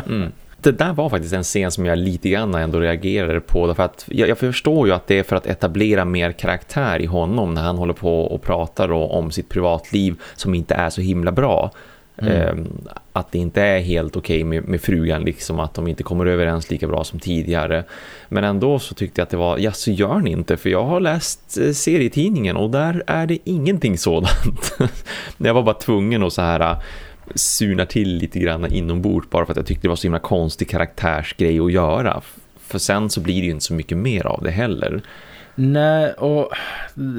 Mm. Det där var faktiskt en scen som jag lite grann ändå reagerade på. Därför att jag, jag förstår ju att det är för att etablera mer karaktär i honom när han håller på och pratar om sitt privatliv som inte är så himla bra. Mm. Ehm, att det inte är helt okej med, med frugan liksom att de inte kommer överens lika bra som tidigare. Men ändå så tyckte jag att det var, ja så gör ni inte för jag har läst eh, serietidningen och där är det ingenting sådant. jag var bara tvungen att så här surnar till lite grann inombords bara för att jag tyckte det var så himla konstig karaktärsgrej att göra. För sen så blir det ju inte så mycket mer av det heller. Nej, och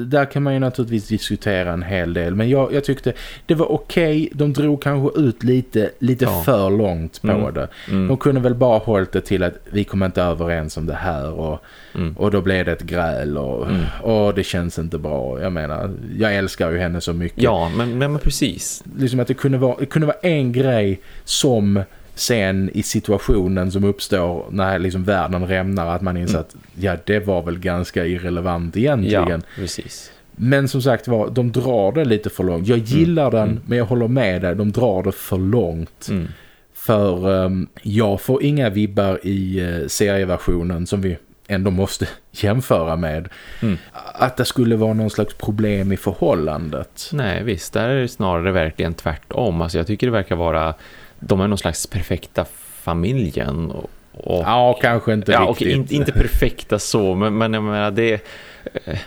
där kan man ju naturligtvis diskutera en hel del. Men jag, jag tyckte det var okej. Okay. De drog kanske ut lite, lite ja. för långt på mm. det. Mm. De kunde väl bara hållit det till att vi kommer inte överens om det här. Och, mm. och då blev det ett gräl och, mm. och det känns inte bra. Jag menar, jag älskar ju henne så mycket. Ja, men, men, men precis. Liksom att det kunde, vara, det kunde vara en grej som sen i situationen som uppstår när liksom världen rämnar att man inser mm. att ja, det var väl ganska irrelevant egentligen. Ja, precis. Men som sagt var, de drar det lite för långt. Jag gillar mm. den, mm. men jag håller med dig. De drar det för långt. Mm. För um, jag får inga vibbar i uh, serieversionen som vi ändå måste jämföra med. Mm. Att det skulle vara någon slags problem i förhållandet. Nej, visst. Där är det snarare verkligen tvärtom. Alltså jag tycker det verkar vara de är någon slags perfekta familjen. Och, och ja, kanske inte ja, riktigt. Okay, inte, inte perfekta så, men, men jag menar, det... Eh,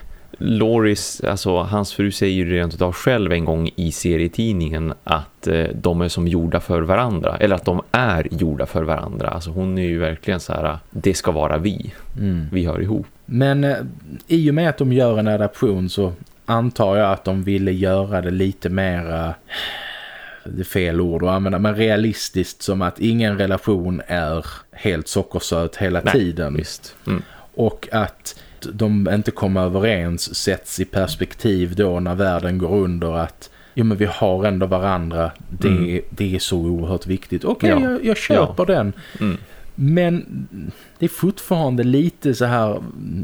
Loris, alltså hans fru säger ju rent av själv en gång i serietidningen att eh, de är som gjorda för varandra. Eller att de är gjorda för varandra. Alltså hon är ju verkligen så här, det ska vara vi. Mm. Vi hör ihop. Men eh, i och med att de gör en adaption så antar jag att de ville göra det lite mer det är fel ord att använda, men realistiskt som att ingen relation är helt sockersöt hela Nej, tiden. Mm. Och att de inte kommer överens sätts i perspektiv då när världen går under att jo men vi har ändå varandra, det, mm. det är så oerhört viktigt. Okej, okay, ja. jag, jag köper ja. den. Mm. Men det är fortfarande lite så här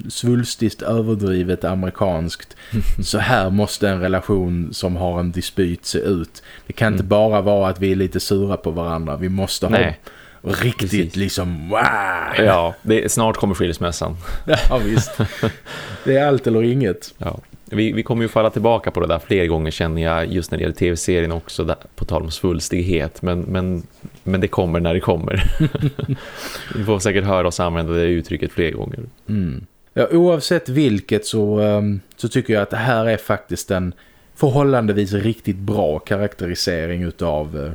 svulstiskt överdrivet amerikanskt. så här måste en relation som har en dispyt se ut. Det kan mm. inte bara vara att vi är lite sura på varandra. Vi måste Nej. ha riktigt Precis. liksom wow. Ja, det, snart kommer skilsmässan. ja visst. Det är allt eller inget. Ja. Vi, vi kommer ju falla tillbaka på det där fler gånger känner jag just när det gäller tv-serien också där, på tal om svulstighet men, men, men det kommer när det kommer. vi får säkert höra oss använda det uttrycket fler gånger. Mm. Ja, oavsett vilket så, um, så tycker jag att det här är faktiskt en förhållandevis riktigt bra karaktärisering utav uh,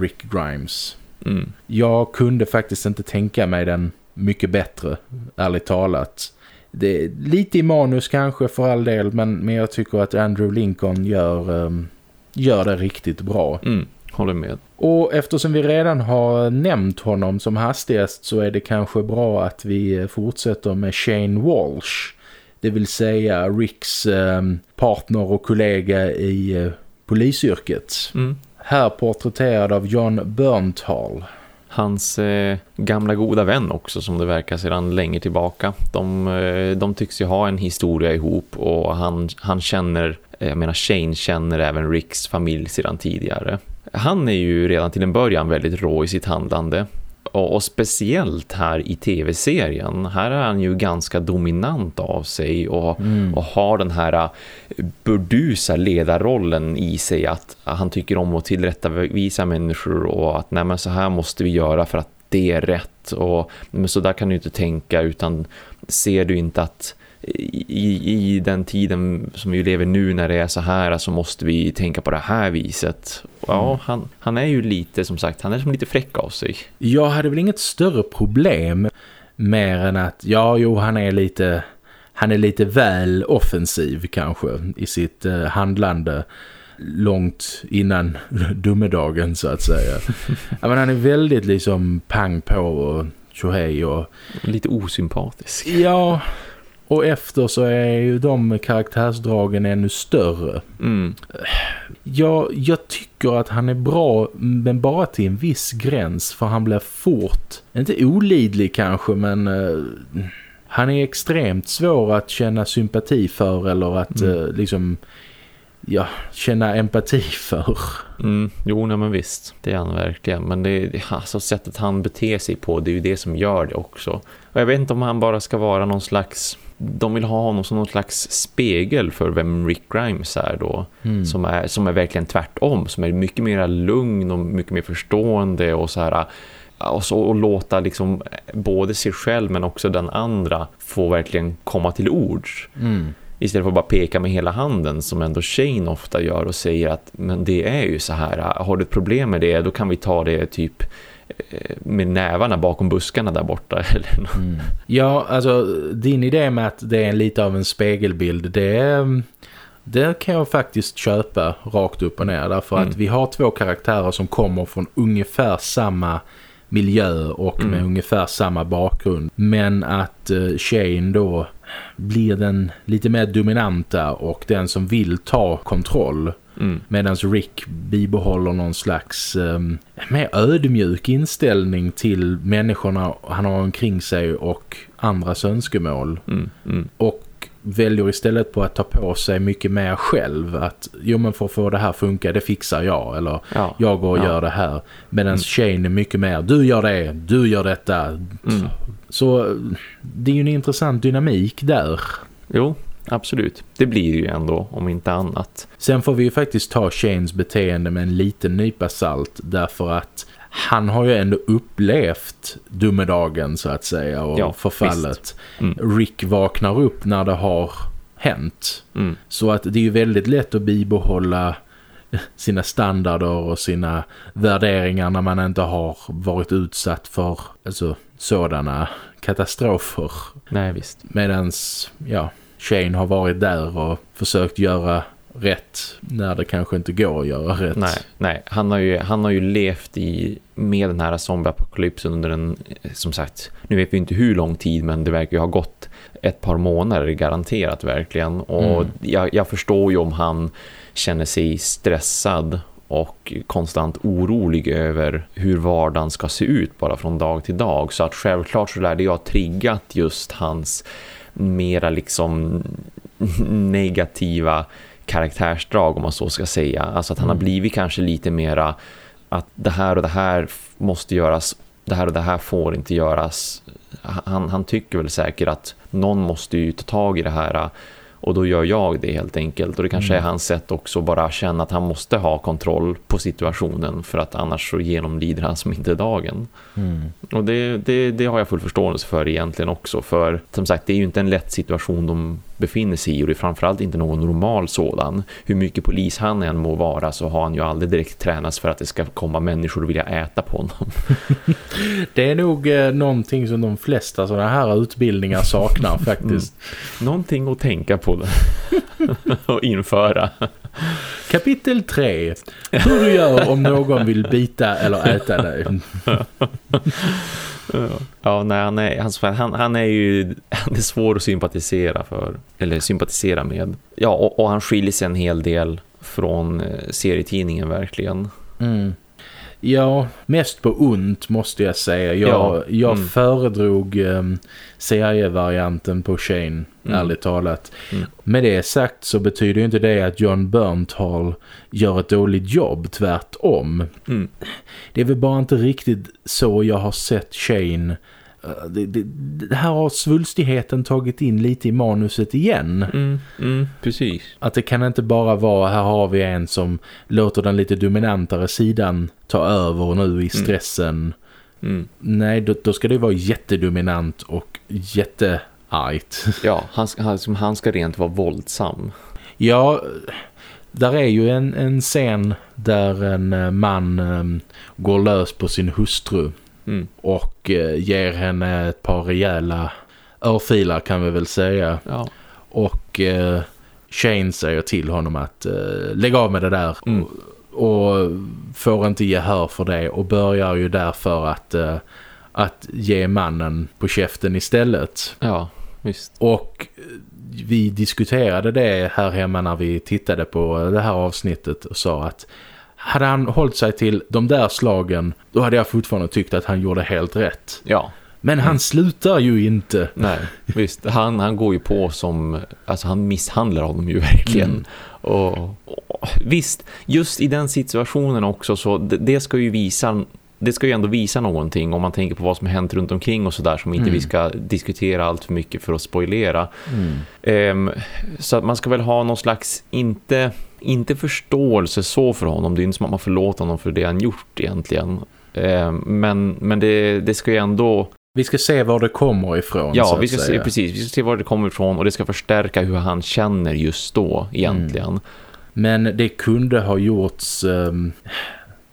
Rick Grimes. Mm. Jag kunde faktiskt inte tänka mig den mycket bättre, ärligt talat det är lite i manus kanske för all del men, men jag tycker att Andrew Lincoln gör, um, gör det riktigt bra. Mm, håller med. Och eftersom vi redan har nämnt honom som hastigast så är det kanske bra att vi fortsätter med Shane Walsh. Det vill säga Ricks um, partner och kollega i uh, polisyrket. Mm. Här porträtterad av John Bernthal hans eh, gamla goda vän också som det verkar sedan länge tillbaka. De, eh, de tycks ju ha en historia ihop och han, han känner, eh, jag menar Shane känner även Ricks familj sedan tidigare. Han är ju redan till en början väldigt rå i sitt handlande och, och, speciellt här i tv-serien. Här är han ju ganska dominant av sig och, mm. och har den här eh, burdusa ledarrollen i sig att han tycker om att tillrättavisa människor och att nej så här måste vi göra för att det är rätt och men så där kan du inte tänka utan ser du inte att i, i den tiden som vi lever nu när det är så här så måste vi tänka på det här viset. Ja, mm. han, han är ju lite som sagt, han är som lite fräck av sig. Jag hade väl inget större problem mer än att ja, jo, han är lite han är lite väl offensiv kanske i sitt eh, handlande långt innan domedagen så att säga. Men han är väldigt liksom pang på och tjohej och... Lite osympatisk. Ja, och efter så är ju de karaktärsdragen ännu större. Mm. Jag, jag tycker att han är bra men bara till en viss gräns för han blir fort, inte olidlig kanske men uh, han är extremt svår att känna sympati för eller att mm. uh, liksom ja, känna empati för. Mm, jo, nej, men visst. Det är han verkligen. Men det är alltså sättet han beter sig på, det är ju det som gör det också. Och jag vet inte om han bara ska vara någon slags de vill ha honom som någon slags spegel för vem Rick Grimes är då. Mm. Som, är, som är verkligen tvärtom. Som är mycket mer lugn och mycket mer förstående och så här och, så, och låta liksom både sig själv men också den andra få verkligen komma till ord. Mm. Istället för att bara peka med hela handen som ändå Shane ofta gör och säger att men det är ju så här, har du ett problem med det då kan vi ta det typ med nävarna bakom buskarna där borta. Eller mm. Ja, alltså din idé med att det är lite av en spegelbild, det, det kan jag faktiskt köpa rakt upp och ner. Därför mm. att vi har två karaktärer som kommer från ungefär samma miljö och mm. med ungefär samma bakgrund. Men att Shane då blir den lite mer dominanta och den som vill ta kontroll. Mm. Medan Rick bibehåller någon slags um, mer ödmjuk inställning till människorna han har omkring sig och andras önskemål. Mm. Mm. Och väljer istället på att ta på sig mycket mer själv. Att jo men för att få det här funka, det fixar jag. Eller ja. jag går och ja. gör det här. Medan mm. Shane är mycket mer, du gör det, du gör detta. Mm. Så det är ju en intressant dynamik där. Jo, absolut. Det blir ju ändå, om inte annat. Sen får vi ju faktiskt ta Shanes beteende med en liten nypa salt. Därför att han har ju ändå upplevt domedagen så att säga och ja, förfallet. Mm. Rick vaknar upp när det har hänt. Mm. Så att det är ju väldigt lätt att bibehålla sina standarder och sina värderingar när man inte har varit utsatt för alltså, sådana katastrofer. Nej visst. Medans, ja, Shane har varit där och försökt göra rätt när det kanske inte går att göra rätt. Nej, nej. Han, har ju, han har ju levt i, med den här zombieapokalypsen under en, som sagt, nu vet vi inte hur lång tid men det verkar ju ha gått ett par månader garanterat verkligen. Och mm. jag, jag förstår ju om han känner sig stressad och konstant orolig över hur vardagen ska se ut bara från dag till dag. Så att självklart så lär det ha triggat just hans mera liksom negativa karaktärsdrag om man så ska säga. Alltså att han mm. har blivit kanske lite mera att det här och det här måste göras, det här och det här får inte göras. Han, han tycker väl säkert att någon måste ju ta tag i det här och då gör jag det helt enkelt. Och det kanske mm. är hans sätt också bara känna att han måste ha kontroll på situationen för att annars så genomlider han som inte dagen. Mm. Och det, det, det, har jag full förståelse för egentligen också. För som sagt, det är ju inte en lätt situation de befinner sig i och det är framförallt inte någon normal sådan. Hur mycket polis han än må vara så har han ju aldrig direkt tränats för att det ska komma människor och vilja äta på honom. det är nog eh, någonting som de flesta sådana här utbildningar saknar faktiskt. Mm. Någonting att tänka på och införa. Kapitel 3. Hur du gör om någon vill bita eller äta dig. Ja, nej, han, är, han, han är ju han är svår att sympatisera för, eller sympatisera med. Ja, och, och han skiljer sig en hel del från eh, serietidningen verkligen. Mm. Ja, mest på ont måste jag säga. Jag, ja. jag mm. föredrog um, serievarianten på Shane, mm. ärligt talat. Mm. Med det sagt så betyder inte det att John Bernthal gör ett dåligt jobb, tvärtom. Mm. Det är väl bara inte riktigt så jag har sett Shane det, det, det, här har svulstigheten tagit in lite i manuset igen. Mm, mm, precis. Att det kan inte bara vara, här har vi en som låter den lite dominantare sidan ta över nu i mm. stressen. Mm. Nej, då, då, ska det vara jättedominant och jätteargt. Ja, han, han, han ska rent vara våldsam. Ja, där är ju en, en scen där en eh, man um, går lös på sin hustru Mm. Och eh, ger henne ett par rejäla örfilar kan vi väl säga. Ja. Och eh, Shane säger till honom att eh, lägga av med det där. Mm. Och, och, får inte gehör för det. Och börjar ju därför att, eh, att ge mannen på käften istället. Ja, visst. Och eh, vi diskuterade det här hemma när vi tittade på det här avsnittet och sa att hade han hållit sig till de där slagen då hade jag fortfarande tyckt att han gjorde helt rätt. Ja. Men han mm. slutar ju inte. Nej, visst. Han, han går ju på som... Alltså han misshandlar honom ju verkligen. Mm. Och, och, visst, just i den situationen också så det, det, ska ju visa... Det ska ju ändå visa någonting om man tänker på vad som hänt runt omkring och sådär som inte mm. vi ska diskutera allt för mycket för att spoilera. Um, så att man ska väl ha någon slags, inte inte förståelse så för honom. Det är inte som att man förlåter honom för det han gjort egentligen. Eh, men men det, det ska ju ändå... Vi ska se var det kommer ifrån. Ja, vi ska se, precis. Vi ska se var det kommer ifrån och det ska förstärka hur han känner just då egentligen. Mm. Men det kunde ha gjorts... Um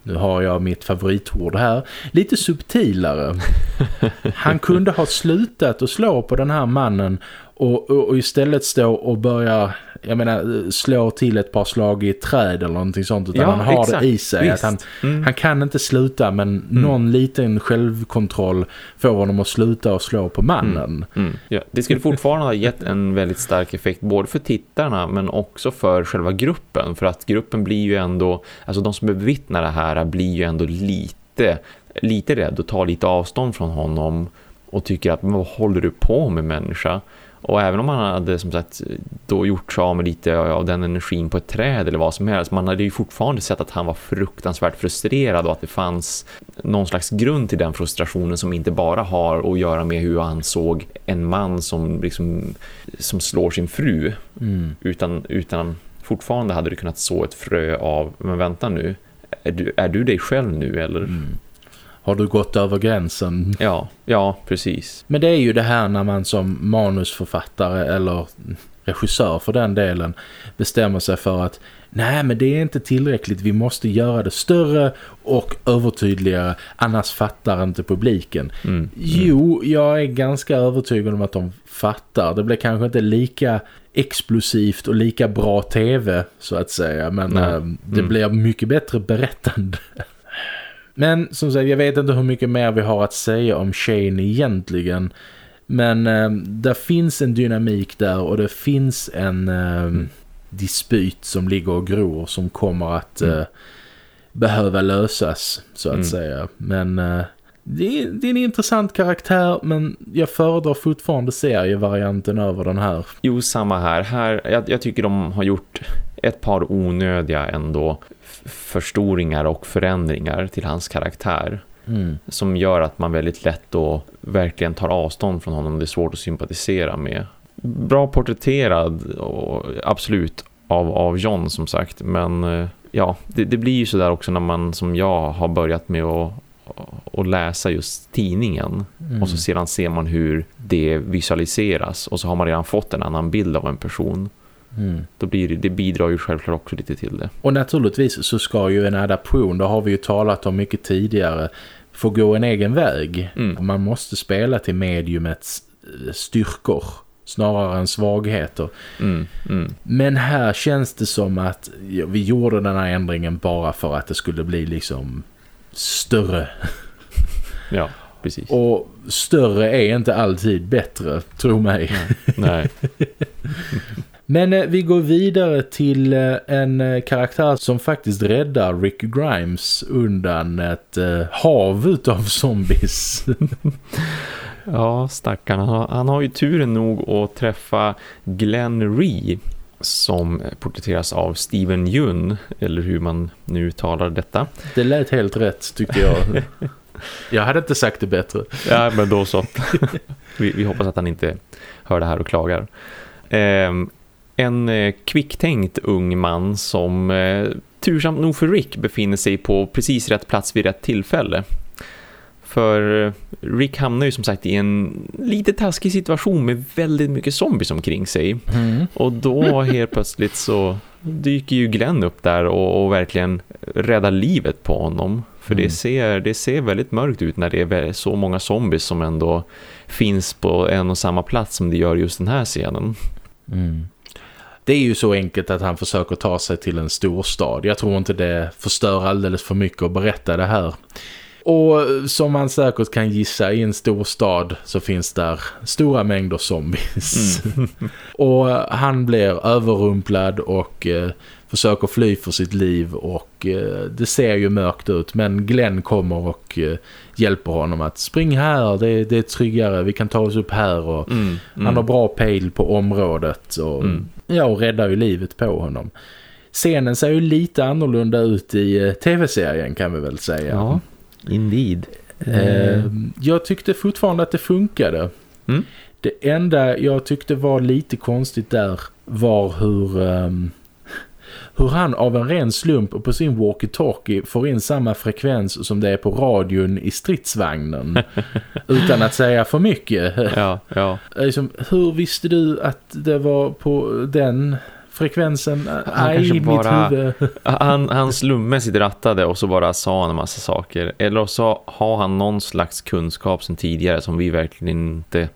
nu har jag mitt favoritord här, lite subtilare. Han kunde ha slutat att slå på den här mannen och, och, och istället stå och börja jag menar, slå till ett par slag i träd eller någonting sånt utan ja, han har exakt. det i sig. Att han, mm. han kan inte sluta men mm. någon liten självkontroll får honom att sluta och slå på mannen. Mm. mm. Ja, det skulle fortfarande ha gett en väldigt stark effekt både för tittarna men också för själva gruppen. För att gruppen blir ju ändå, alltså de som bevittnar det här blir ju ändå lite, lite rädd och tar lite avstånd från honom och tycker att vad håller du på med människa? Och även om man hade som sagt då gjort sig av med lite av den energin på ett träd eller vad som helst. Man hade ju fortfarande sett att han var fruktansvärt frustrerad och att det fanns någon slags grund till den frustrationen som inte bara har att göra med hur han såg en man som, liksom, som slår sin fru. Mm. Utan, utan fortfarande hade det kunnat så ett frö av, men vänta nu, är du, är du dig själv nu eller... Mm har du gått över gränsen? Ja, ja, precis. Men det är ju det här när man som manusförfattare eller regissör för den delen bestämmer sig för att nej men det är inte tillräckligt, vi måste göra det större och övertydligare, annars fattar inte publiken. Mm, mm. Jo, jag är ganska övertygad om att de fattar. Det blir kanske inte lika explosivt och lika bra tv så att säga, men äh, det mm. blir mycket bättre berättande. Men som sagt, jag vet inte hur mycket mer vi har att säga om Shane egentligen. Men eh, det finns en dynamik där och det finns en eh, dispyt som ligger och gror som kommer att mm. eh, behöva lösas så att mm. säga. Men eh, det, är, det, är, en intressant karaktär men jag föredrar fortfarande serievarianten över den här. Jo, samma här. här jag, jag tycker de har gjort ett par onödiga ändå förstoringar och förändringar till hans karaktär. Mm. Som gör att man väldigt lätt då verkligen tar avstånd från honom. Det är svårt att sympatisera med. Bra porträtterad och absolut av, av John som sagt. Men eh, ja, det, det blir ju sådär också när man som jag har börjat med att och läsa just tidningen mm. och så sedan ser man hur det visualiseras och så har man redan fått en annan bild av en person Mm. Då blir det, det bidrar ju självklart också lite till det. Och naturligtvis så ska ju en adaption, det har vi ju talat om mycket tidigare, få gå en egen väg. Mm. Man måste spela till mediumets eh, styrkor snarare än svagheter. Mm, mm. Men här känns det som att ja, vi gjorde den här ändringen bara för att det skulle bli liksom större. ja, precis. Och större är inte alltid bättre, tro mig. Nej. Nej. Men eh, vi går vidare till eh, en eh, karaktär som faktiskt räddar Rick Grimes undan ett hav av zombies. ja, stackarn. Han, han har ju turen nog att träffa Glenn Ree som porträtteras av Steven Yun, eller hur man nu talar detta. Det lät helt rätt tycker jag. Jag hade inte sagt det bättre. Ja, men då så. vi, vi hoppas att han inte hör det här och klagar. Um, en eh, kvicktänkt ung man som eh, tursamt nog för Rick befinner sig på precis rätt plats vid rätt tillfälle. För eh, Rick hamnar ju som sagt i en lite taskig situation med väldigt mycket zombies omkring sig. Mm. Och då helt plötsligt så dyker ju Glenn upp där och, och verkligen räddar livet på honom. För mm. det, ser, det ser väldigt mörkt ut när det är så många zombies som ändå finns på en och samma plats som det gör just den här scenen. Mm. Det är ju så enkelt att han försöker ta sig till en storstad. Jag tror inte det förstör alldeles för mycket att berätta det här. Och som man säkert kan gissa i en storstad så finns där stora mängder zombies. Mm. och han blir överrumplad och eh, försöker fly för sitt liv och eh, det ser ju mörkt ut men Glenn kommer och eh, hjälper honom att spring här, det, det är tryggare, vi kan ta oss upp här och mm, mm. han har bra pejl på området och, mm. ja, och räddar ju livet på honom. Scenen ser ju lite annorlunda ut i eh, tv-serien kan vi väl säga. Ja, indeed. Eh, jag tyckte fortfarande att det funkade. Mm. Det enda jag tyckte var lite konstigt där var hur... Um, hur han av en ren slump och på sin walkie-talkie får in samma frekvens som det är på radion i stridsvagnen. utan att säga för mycket. Ja, ja. Liksom, hur visste du att det var på den frekvensen Han kanske i bara- mitt huvud. Han, han slumpmässigt rattade och så bara sa han en massa saker. Eller så har han någon slags kunskap sen tidigare som vi verkligen inte...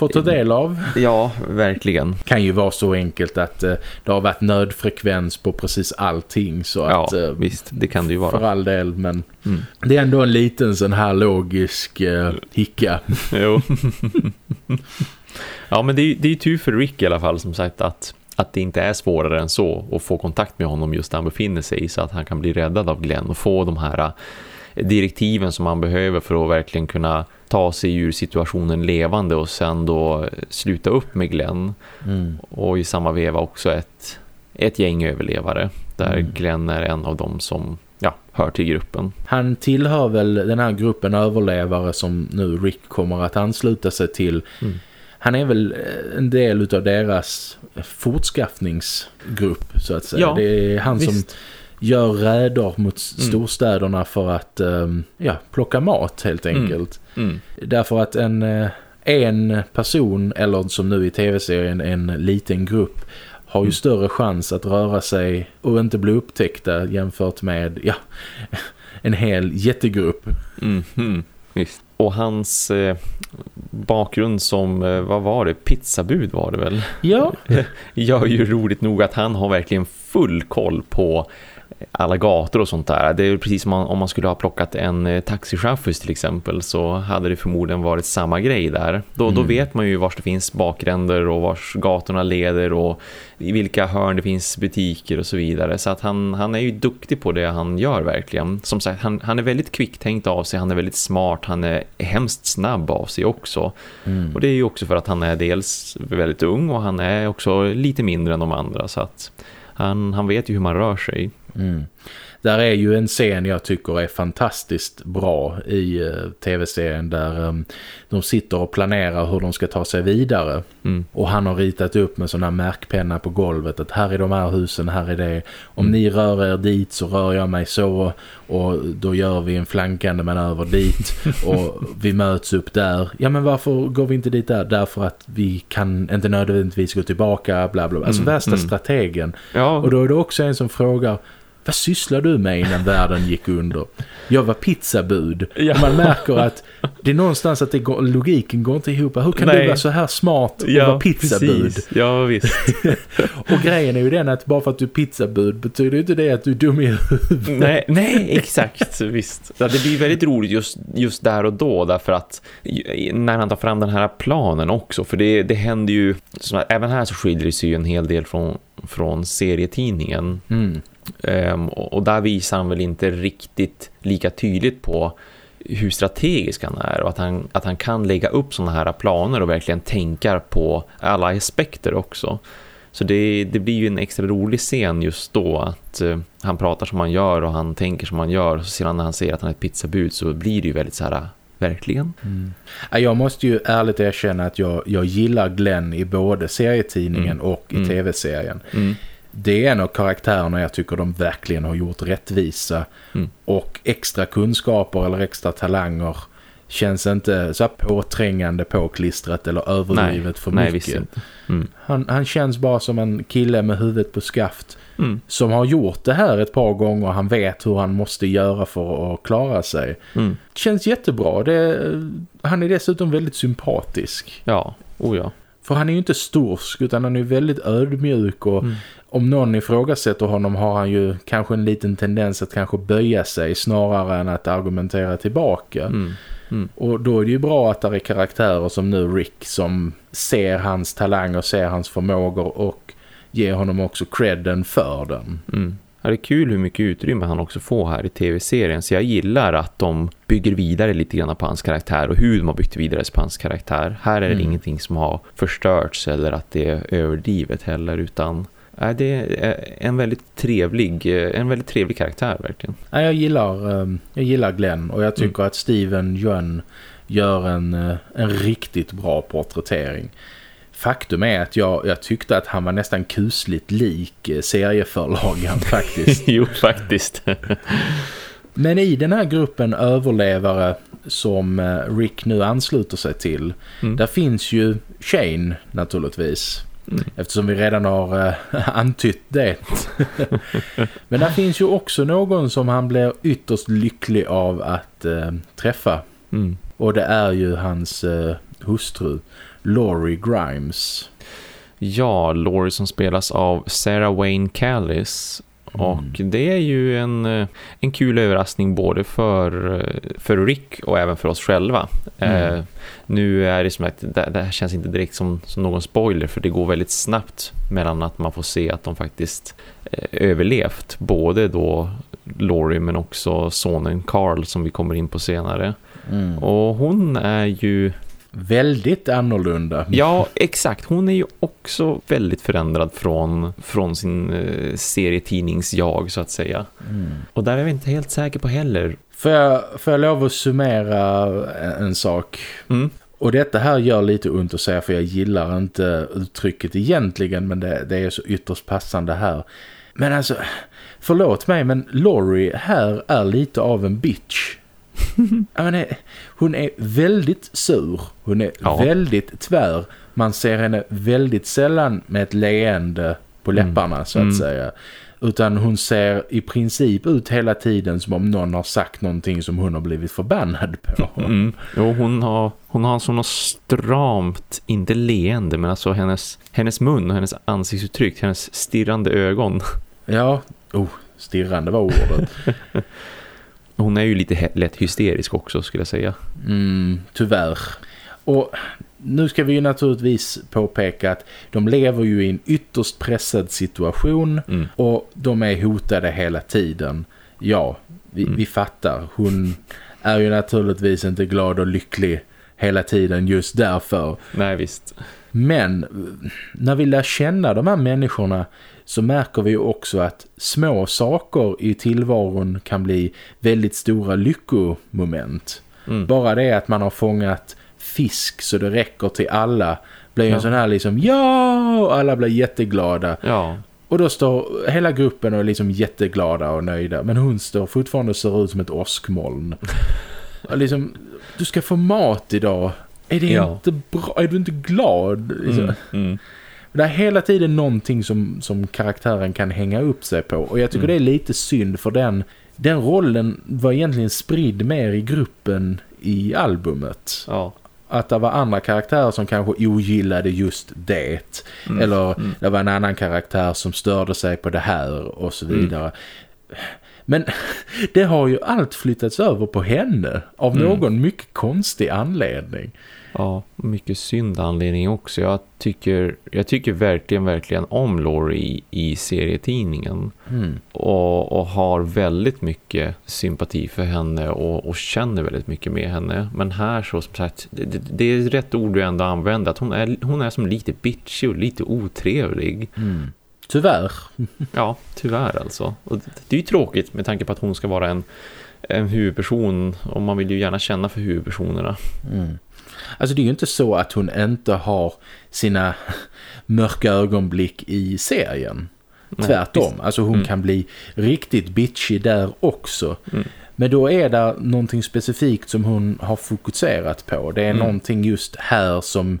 Får ta del av. Ja, verkligen. Kan ju vara så enkelt att eh, det har varit nödfrekvens på precis allting. Så Ja, att, eh, visst. Det kan det ju för vara. all del. Men Mm. det är ändå en liten sån här logisk eh, hicka. Jo. ja, men det är, det är tur för Rick i alla fall som sagt att, att det inte är svårare än så att få kontakt med honom just där han befinner sig så att han kan bli räddad av Glenn och få de här eh, direktiven som han behöver för att verkligen kunna ta sig ur situationen levande och sen då sluta upp med Glenn Mm. och i samma veva också ett, ett gäng överlevare där Mm. Glenn är en av dem som ja, hör till gruppen. Han tillhör väl den här gruppen överlevare som nu Rick kommer att ansluta sig till. Mm. Han är väl eh, en del utav deras fortskaffningsgrupp så att säga. Ja, det är han som Visst. Gör räder mot Mm. storstäderna för att ehm, ja, plocka mat helt Mm. enkelt. Mm. Därför att en, eh, en person, eller som nu i tv-serien en liten grupp, har ju Mm. större chans att röra sig och inte bli upptäckta jämfört med ja, en hel jättegrupp. Mm, mm, visst. Och hans eh, bakgrund som, eh, vad var det, pizzabud var det väl? Ja, Gör ju roligt nog att han har verkligen full koll på alla gator och sånt där. Det är precis som om man skulle ha plockat en eh, taxichaufför till exempel så hade det förmodligen varit samma grej där. Då, då Mm. vet man ju var det finns bakgränder och vars gatorna leder och i vilka hörn det finns butiker och så vidare. Så att han, han är ju duktig på det han gör verkligen. Som sagt, han, han är väldigt kvicktänkt av sig, han är väldigt smart, han är hemskt snabb av sig också. mm. Och det är ju också för att han är dels väldigt ung och han är också lite mindre än de andra så att han, han vet ju hur man rör sig. Mm. Där är ju en scen jag tycker är fantastiskt bra i eh, tv-serien där um, de sitter och planerar hur de ska ta sig vidare. Mm. Och han har ritat upp med sådana märkpenna på golvet att här är de här husen, här är det. Om Mm. ni rör er dit så rör jag mig så och då gör vi en flankande manöver dit och vi möts upp där. Ja men varför går vi inte dit där? Därför att vi kan inte nödvändigtvis gå tillbaka, bla bla. bla. Alltså Mm, värsta mm. strategen. Ja, Och då är det också en som frågar vad sysslar du med innan världen gick under? Jag var pizzabud. Ja. Och man märker att det är någonstans att det går, logiken går inte ihop. Hur kan Nej. du vara så här smart och ja vara pizzabud? precis. Ja, visst. Och grejen är ju den att bara för att du är pizzabud betyder inte det att du är dum i huvudet. nej, nej, exakt, visst. Ja, det blir väldigt roligt just, just där och då därför att när han tar fram den här planen också, för det, det händer ju, att även här så skiljer det sig ju en hel del från, från serietidningen. Mm. Ehm, och, där visar han väl inte riktigt lika tydligt på hur strategisk han är och att han, att han kan lägga upp sådana här planer och verkligen tänka på alla aspekter också. Så det, det blir ju en extra rolig scen just då att eh, han pratar som han gör och han tänker som han gör och så sedan när han säger att han är ett pizzabud så blir det ju väldigt så här verkligen. Mm. Ja, Jag måste ju ärligt erkänna att jag, jag gillar Glenn i både serietidningen Mm. och i Mm. tv-serien. Det är en av karaktärerna jag tycker de verkligen har gjort rättvisa. Mm. Och extra kunskaper eller extra talanger känns inte så här påträngande påklistrat eller överdrivet för nej, mycket. Mm. Han, han känns bara som en kille med huvudet på skaft Mm. som har gjort det här ett par gånger och han vet hur han måste göra för att klara sig. Mm. Känns jättebra. Det, han är dessutom väldigt sympatisk. Ja, oh ja. För han är ju inte storsk utan han är väldigt ödmjuk och Mm. om någon ifrågasätter honom har han ju kanske en liten tendens att kanske böja sig snarare än att argumentera tillbaka. Mm. Mm. Och då är det ju bra att det är karaktärer som nu Rick som ser hans talang och ser hans förmågor och ger honom också credden för den. Mm. Ja, det är kul hur mycket utrymme han också får här i tv-serien så jag gillar att de bygger vidare lite grann på hans karaktär och hur de har byggt vidare på hans karaktär. Här är det Mm. ingenting som har förstörts eller att det är överdrivet heller utan det är en väldigt trevlig en väldigt trevlig karaktär verkligen. Ja, jag, gillar, eh, jag gillar Glenn och jag tycker att Steven Yeun gör en, eh, en riktigt bra porträttering. Faktum är att jag, jag tyckte att han var nästan kusligt lik eh, serieförlagen faktiskt. jo, faktiskt. Men i den här gruppen överlevare som eh, Rick nu ansluter sig till, Mm. där finns ju Shane naturligtvis. Mm. Eftersom vi redan har äh, antytt det. Men där finns ju också någon som han blir ytterst lycklig av att äh, träffa. Mm. Och det är ju hans äh, hustru, Laurie Grimes. Ja, Laurie som spelas av Sarah Wayne Callis och mm. det är ju en, eh, en kul överraskning både för, eh, för Rick och även för oss själva. Mm. Eh, nu är det som att det, det känns inte direkt som, som någon spoiler för det går väldigt snabbt mellan att man får se att de faktiskt eh, överlevt. Både då Laurie men också sonen Carl som vi kommer in på senare. Mm. Och hon är ju väldigt annorlunda. Ja, exakt. Hon är ju också väldigt förändrad från, från sin eh, serietidningsjag så att säga. Mm. Och där är vi inte helt säker på heller. Får jag, får jag lov att summera en, en sak? Mm. Och detta här gör lite ont att säga för jag gillar inte uttrycket egentligen men det, det är så ytterst passande här. Men alltså, förlåt mig men Laurie här är lite av en bitch. menar, hon är väldigt sur. Hon är ja. väldigt tvär. Man ser henne väldigt sällan med ett leende på mm. läpparna mm. så att mm. säga. Utan hon ser i princip ut hela tiden som om någon har sagt någonting som hon har blivit förbannad på. Mm. Jo, hon har, hon har sådana stramt, inte leende, men alltså hennes, hennes mun och hennes ansiktsuttryck, hennes stirrande ögon. Ja, oh, stirrande var ordet. Hon är ju lite lätt hysterisk också skulle jag säga. Mm, tyvärr. Och nu ska vi ju naturligtvis påpeka att de lever ju i en ytterst pressad situation mm. och de är hotade hela tiden. Ja, vi, mm. vi fattar. Hon är ju naturligtvis inte glad och lycklig hela tiden just därför. Nej, visst. Men när vi lär känna de här människorna så märker vi också att små saker i tillvaron kan bli väldigt stora lyckomoment. Mm. Bara det att man har fångat fisk så det räcker till alla blir ja. en sån här liksom ja och alla blir jätteglada. Ja. Och då står hela gruppen och är liksom jätteglada och nöjda. Men hon står fortfarande och ser ut som ett åskmoln. liksom, du ska få mat idag. Är det ja. inte bra? Är du inte glad? Liksom. Mm, mm. Det är hela tiden någonting som, som karaktären kan hänga upp sig på. Och jag tycker mm. det är lite synd för den, den rollen var egentligen spridd mer i gruppen i albumet. Ja. Att det var andra karaktärer som kanske ogillade just det. Mm. Eller mm. det var en annan karaktär som störde sig på det här och så mm. vidare. Men det har ju allt flyttats över på henne av mm. någon mycket konstig anledning. Ja, mycket synd anledning också. Jag tycker, jag tycker verkligen, verkligen om Laurie i, i serietidningen. Mm. Och, och har väldigt mycket sympati för henne och, och, känner väldigt mycket med henne. Men här så som sagt, det, det, är rätt ord du ändå använder. Att hon är, hon är som lite bitchy och lite otrevlig. Mm. Tyvärr. ja, tyvärr alltså. Och det är ju tråkigt med tanke på att hon ska vara en, en huvudperson. Och man vill ju gärna känna för huvudpersonerna. Mm. Alltså det är ju inte så att hon inte har sina mörka ögonblick i serien. Nej, Tvärtom, visst. alltså hon mm. kan bli riktigt bitchy där också. Mm. Men då är det någonting specifikt som hon har fokuserat på. Det är mm. någonting just här som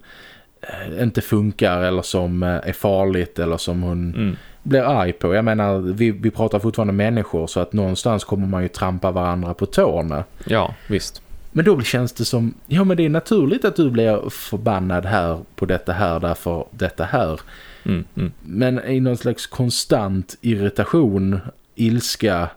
eh, inte funkar eller som eh, är farligt eller som hon mm. blir arg på. Jag menar, vi, vi pratar fortfarande människor så att någonstans kommer man ju trampa varandra på tårna. Ja, visst. Men då känns det som, ja men det är naturligt att du blir förbannad här på detta här därför detta här. Mm, mm. Men i någon slags konstant irritation, ilska,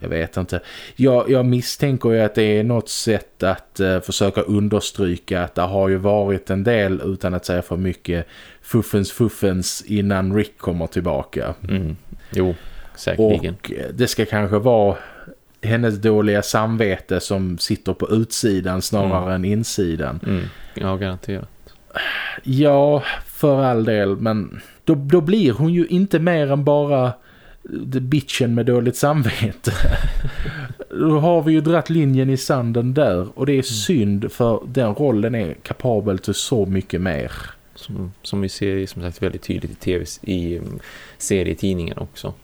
jag vet inte. Jag, jag misstänker ju att det är något sätt att uh, försöka understryka att det har ju varit en del utan att säga för mycket fuffens fuffens innan Rick kommer tillbaka. Mm. Jo, säkerligen. Och det ska kanske vara hennes dåliga samvete som sitter på utsidan snarare mm. än insidan. Mm. Ja, garanterat. Ja, för all del. Men då, då blir hon ju inte mer än bara the bitchen med dåligt samvete. då har vi ju dratt linjen i sanden där. Och det är mm. synd för den rollen är kapabel till så mycket mer. Som, som vi ser som sagt väldigt tydligt i tv i serietidningen också.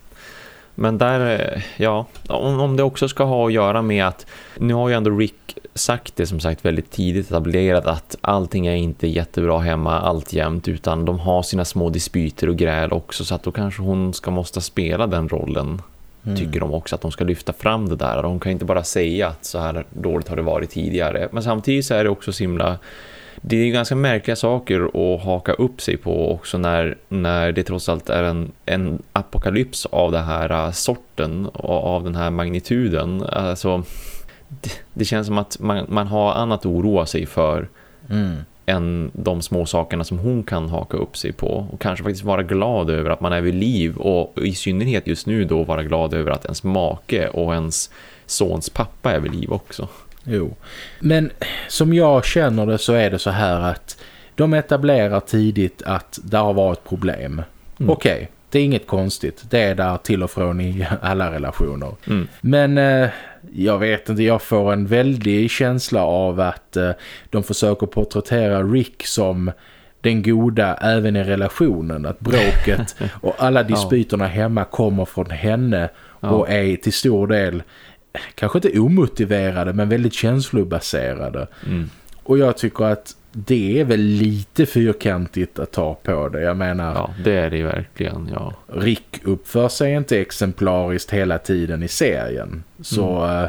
Men där, eh, ja, om, om det också ska ha att göra med att nu har ju ändå Rick sagt det som sagt väldigt tidigt etablerat att allting är inte jättebra hemma alltjämt utan de har sina små dispyter och gräl också så att då kanske hon ska måste spela den rollen mm. tycker de också att de ska lyfta fram det där. De kan inte bara säga att så här dåligt har det varit tidigare. Men samtidigt så är det också så himla det är ganska märkliga saker att haka upp sig på också när, när det trots allt är en, en apokalyps av den här äh, sorten och av den här magnituden. Alltså, det, det känns som att man, man har annat att oroa sig för mm. än de små sakerna som hon kan haka upp sig på. Och kanske faktiskt vara glad över att man är vid liv och i synnerhet just nu då vara glad över att ens make och ens sons pappa är vid liv också. Jo. Men som jag känner det så är det så här att de etablerar tidigt att det har varit problem. Mm. Okej, okay, det är inget konstigt. Det är där till och från i alla relationer. Mm. Men eh, jag vet inte, jag får en väldig känsla av att eh, de försöker porträttera Rick som den goda även i relationen. Att bråket och alla dispyterna hemma kommer från henne och är till stor del kanske inte omotiverade men väldigt känslobaserade. Mm. Och jag tycker att det är väl lite fyrkantigt att ta på det. Jag menar... Ja, det är det verkligen, ja. Rick uppför sig inte exemplariskt hela tiden i serien. Så... Mm.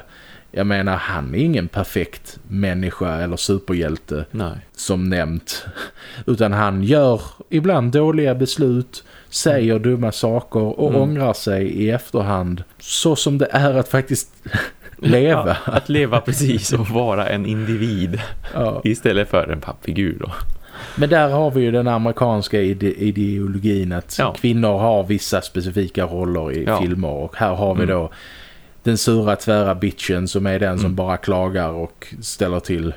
Jag menar, han är ingen perfekt människa eller superhjälte Nej. som nämnt. Utan han gör ibland dåliga beslut, säger mm. dumma saker och mm. ångrar sig i efterhand. Så som det är att faktiskt leva. Ja, att leva precis och vara en individ ja. istället för en pappfigur då. Men där har vi ju den amerikanska ide ideologin att ja. kvinnor har vissa specifika roller i filmer och här har vi mm. då den sura tvära bitchen som är den som mm. bara klagar och ställer till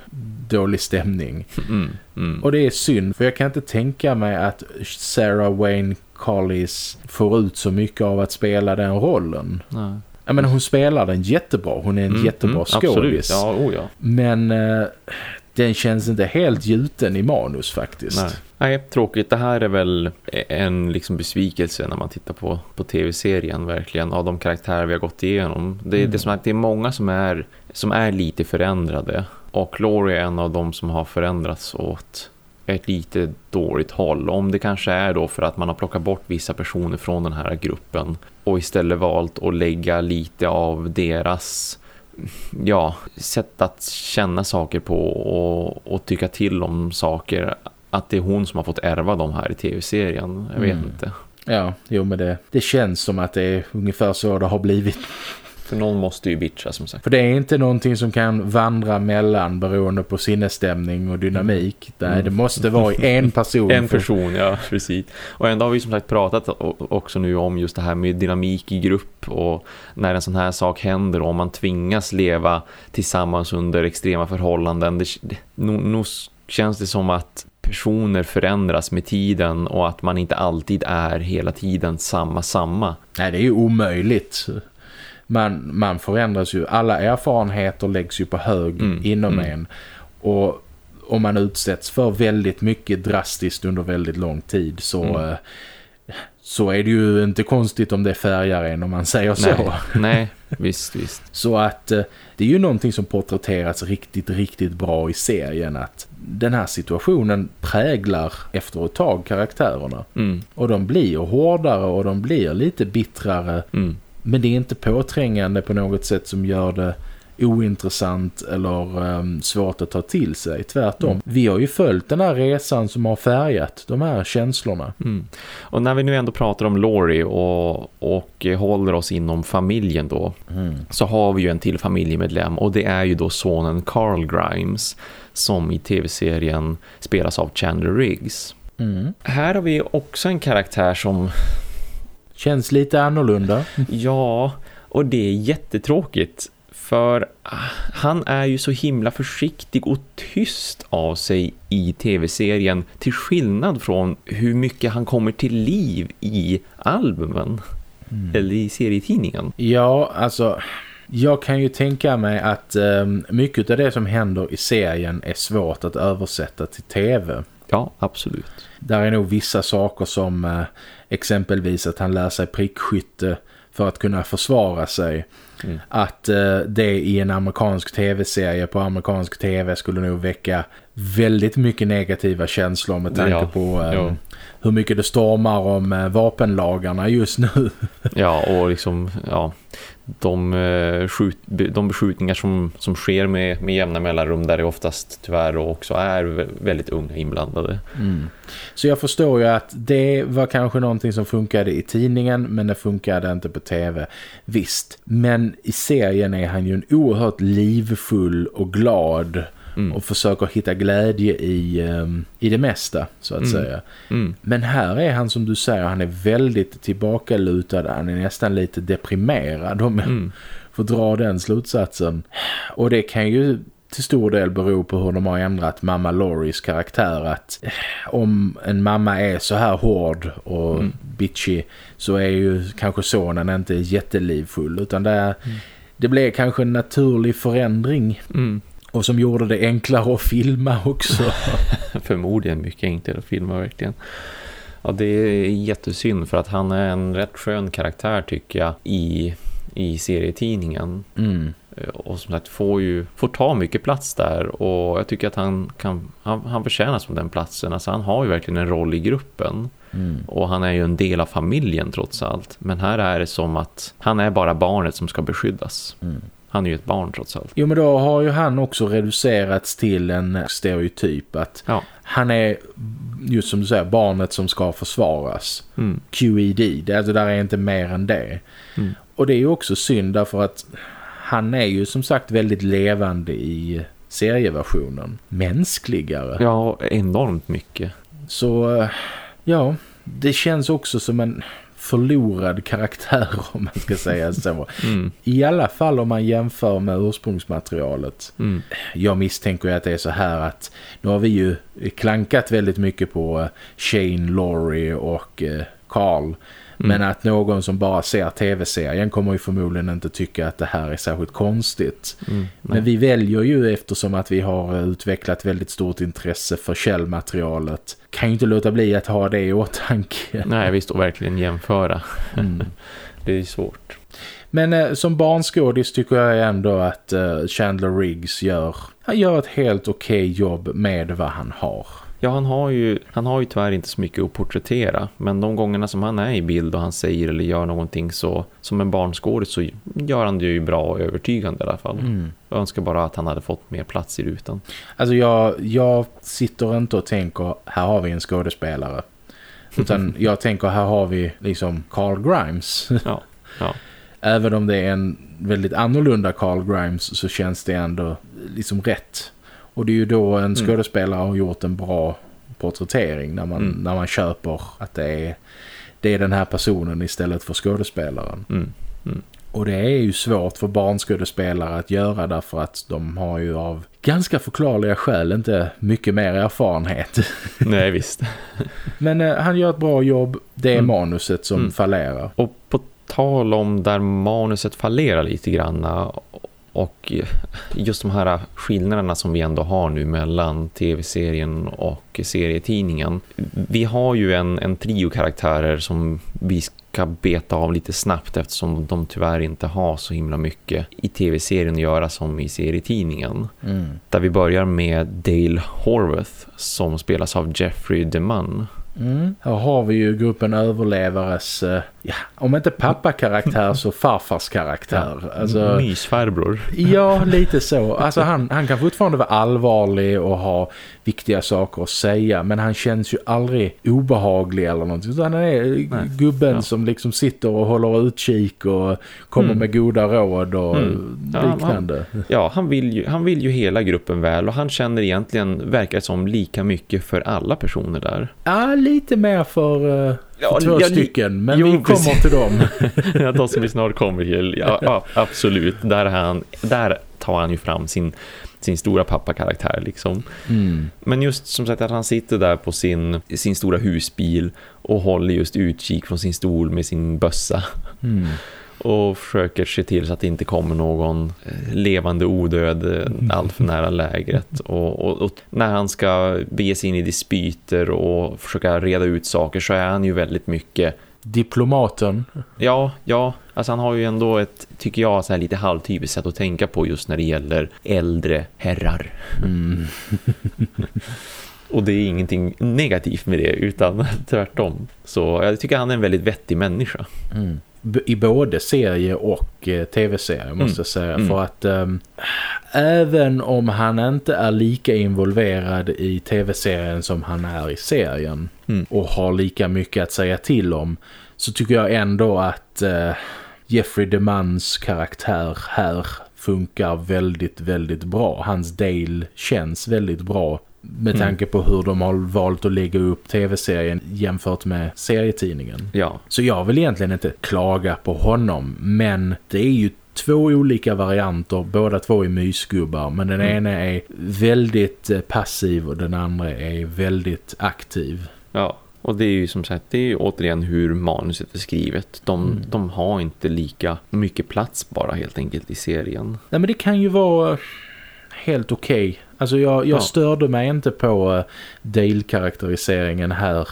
dålig stämning. Mm. Mm. Och det är synd för jag kan inte tänka mig att Sarah Wayne Collis får ut så mycket av att spela den rollen. Nej. Jag menar, hon spelar den jättebra. Hon är en mm, jättebra mm, skådis. Ja, oh ja. Men eh, den känns inte helt gjuten i manus faktiskt. Nej. Nej, tråkigt. Det här är väl en liksom besvikelse när man tittar på, på tv-serien verkligen av de karaktärer vi har gått igenom. Det, mm. det, är som att det är många som är, som är lite förändrade och Laurie är en av dem som har förändrats åt ett lite dåligt håll. Om det kanske är då för att man har plockat bort vissa personer från den här gruppen och istället valt att lägga lite av deras ja, sätt att känna saker på och, och tycka till om saker att det är hon som har fått ärva dem här i tv-serien. Jag vet mm. inte. Ja, jo men det, det känns som att det är ungefär så det har blivit. För någon måste ju bitcha som sagt. För det är inte någonting som kan vandra mellan beroende på sinnesstämning och dynamik. Mm. Nej, det måste vara en person. en person, ja, precis. Och ändå har vi som sagt pratat också nu om just det här med dynamik i grupp och när en sån här sak händer och om man tvingas leva tillsammans under extrema förhållanden. Det, nog, nog känns det som att personer förändras med tiden och att man inte alltid är hela tiden samma samma. Nej, det är ju omöjligt man, man förändras ju. Alla erfarenheter läggs ju på hög mm, inom mm. en. Och om man utsätts för väldigt mycket drastiskt under väldigt lång tid så... Mm. Eh, så är det ju inte konstigt om det färgar en om man säger så. Nej, visst, visst. Så att eh, det är ju någonting som porträtteras riktigt, riktigt bra i serien att den här situationen präglar efter ett tag karaktärerna. Mm. Och de blir hårdare och de blir lite bittrare. Mm. Men det är inte påträngande på något sätt som gör det ointressant eller um, svårt att ta till sig. Tvärtom. Mm. Vi har ju följt den här resan som har färgat de här känslorna. Mm. Och när vi nu ändå pratar om Laurie och, och håller oss inom familjen då mm. så har vi ju en till familjemedlem och det är ju då sonen Carl Grimes som i tv-serien spelas av Chandler Riggs. Mm. Här har vi också en karaktär som Känns lite annorlunda. Ja, och det är jättetråkigt. För han är ju så himla försiktig och tyst av sig i tv-serien till skillnad från hur mycket han kommer till liv i albumen. Mm. Eller i serietidningen. Ja, alltså... Jag kan ju tänka mig att um, mycket av det som händer i serien är svårt att översätta till tv. Ja, absolut. Där är nog vissa saker som uh, exempelvis att han lär sig prickskytte för att kunna försvara sig. Mm. Att eh, det i en amerikansk tv-serie på amerikansk tv skulle nog väcka väldigt mycket negativa känslor med tanke Ja, på eh, ja. hur mycket det stormar om eh, vapenlagarna just nu. Ja, och liksom, ja, de, eh, skjut, de beskjutningar som, som sker med, med jämna mellanrum där det oftast tyvärr också är väldigt unga inblandade. Mm. Så jag förstår ju att det var kanske någonting som funkade i tidningen men det funkade inte på tv. Visst, men i serien är han ju en oerhört livfull och glad Mm. och försöker hitta glädje i, ehm, i det mesta så att Mm. säga. Mm. Men här är han som du säger, han är väldigt tillbakalutad, han är nästan lite deprimerad om jag Mm. får dra den slutsatsen. Och det kan ju till stor del bero på hur de har ändrat mamma Loris karaktär att eh, om en mamma är så här hård och Mm. bitchy så är ju kanske sonen inte jättelivfull utan det, är, det blev kanske en naturlig förändring Mm. Och som gjorde det enklare att filma också. Förmodligen mycket enklare att filma verkligen. Ja, det är jättesynd för att han är en rätt skön karaktär tycker jag i, i serietidningen. Mm. Eh, Och som sagt får ju får ta mycket plats där och jag tycker att han kan han, han förtjänar som den platsen. Alltså han har ju verkligen en roll i gruppen. Mm. Och han är ju en del av familjen trots allt. Men här är det som att han är bara barnet som ska beskyddas. Mm. Han är ju ett barn trots allt. Jo men då har ju han också reducerats till en stereotyp att Ja. han är just som du säger barnet som ska försvaras. Mm. QED, det, alltså där är inte mer än det. Mm. Och det är ju också synd därför att han är ju som sagt väldigt levande i serieversionen. Mänskligare. Ja, enormt mycket. Så eh, ja, det känns också som en förlorad karaktär om man ska säga så. Mm. I alla fall om man jämför med ursprungsmaterialet. Mm. Jag misstänker att det är så här att nu har vi ju klankat väldigt mycket på eh, Shane, Laurie och eh, Carl. Men att någon som bara ser tv-serien kommer ju förmodligen inte tycka att det här är särskilt konstigt. Mm. Men vi väljer ju eftersom att vi har utvecklat väldigt stort intresse för källmaterialet. Kan ju inte låta bli att ha det i åtanke. Nej, visst och verkligen jämföra. Mm. Det är svårt. Men eh, som barnskådis tycker jag ändå att eh, Chandler Riggs gör, han gör ett helt okej jobb med vad han har. Ja, han har, ju, han har ju tyvärr inte så mycket att porträttera. Men de gångerna som han är i bild och han säger eller gör någonting så som en barnskådis så gör han det ju bra och övertygande i alla fall. Mm. Jag önskar bara att han hade fått mer plats i rutan. Alltså jag, jag sitter inte och tänker, här har vi en skådespelare. Utan jag tänker, här har vi liksom Carl Grimes. Ja, ja. Även om det är en väldigt annorlunda Carl Grimes så känns det ändå liksom rätt. Och det är ju då en skådespelare har gjort en bra porträttering när man, Mm. när man köper att det är, det är den här personen istället för skådespelaren. Mm. Och det är ju svårt för barnskådespelare att göra därför att de har ju av ganska förklarliga skäl inte mycket mer erfarenhet. Nej, visst. Men eh, han gör ett bra jobb. Det är Mm. manuset som Mm. fallerar. Och på tal om där manuset fallerar lite grann och just de här skillnaderna som vi ändå har nu mellan tv-serien och serietidningen. Vi har ju en, en trio karaktärer som vi ska beta av lite snabbt eftersom de tyvärr inte har så himla mycket i tv-serien att göra som i serietidningen. Mm. Där vi börjar med Dale Horvath som spelas av Jeffrey DeMunn. Mm. Här har vi ju gruppen överlevares, eh, ja, om inte pappakaraktär så farfars karaktär. Alltså, Mysfarbror. ja, lite så. Alltså han, han kan fortfarande vara allvarlig och ha viktiga saker att säga. Men han känns ju aldrig obehaglig eller någonting. Utan han är Nej. gubben Ja. som liksom sitter och håller utkik och kommer Mm. med goda råd och Mm. Ja, liknande. Ja, han vill, ju, han vill ju hela gruppen väl och han känner egentligen, verkar som, lika mycket för alla personer där. Ja, lite mer för, eh, Ja, två ja, stycken. Men jo, vi kommer precis. till dem. Ja, de som vi snart kommer till. Ja, ja, absolut. Där, är han, där tar han ju fram sin, sin stora pappakaraktär liksom. Mm. Men just som sagt att han sitter där på sin, sin stora husbil och håller just utkik från sin stol med sin bössa. Mm. Och försöker se till så att det inte kommer någon eh, levande odöd eh, allt för nära lägret och, och, och när han ska bege sig in i dispyter och försöka reda ut saker så är han ju väldigt mycket diplomaten. Ja, ja. Alltså han har ju ändå ett, tycker jag, så här lite halvtypiskt sätt att tänka på just när det gäller äldre herrar. Mm. Och det är ingenting negativt med det utan tvärtom. Så jag tycker han är en väldigt vettig människa. Mm. I både serie och eh, tv-serie måste jag säga. Mm. För att um, även om han inte är lika involverad i tv-serien som han är i serien. Mm. Och har lika mycket att säga till om. Så tycker jag ändå att uh, Jeffrey DeMans karaktär här funkar väldigt, väldigt bra. Hans Dale känns väldigt bra med Mm. tanke på hur de har valt att lägga upp tv-serien jämfört med serietidningen. Ja, Så jag vill egentligen inte klaga på honom, men det är ju två olika varianter, båda två är mysgubbar, men den Mm. ena är väldigt eh, passiv och den andra är väldigt aktiv. ja. Och det är ju som sagt, det är ju återigen hur manuset är skrivet. De, Mm. de har inte lika mycket plats bara helt enkelt i serien. Nej men det kan ju vara helt okej. Alltså jag, jag Ja. störde mig inte på uh, Dale-karaktäriseringen här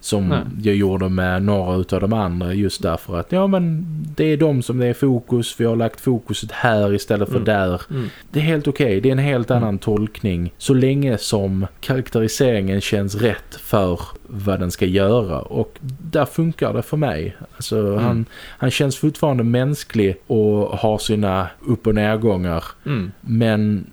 som Nej. jag gjorde med några utav de andra just därför att ja men det är de som det är fokus. Vi har lagt fokuset här istället för Mm. där. Mm. Det är helt okej. Det är en helt Mm. annan tolkning. Så länge som karaktäriseringen känns rätt för vad den ska göra. Och där funkar det för mig. Alltså Mm. han, han känns fortfarande mänsklig och har sina upp- och nedgångar. Mm. Men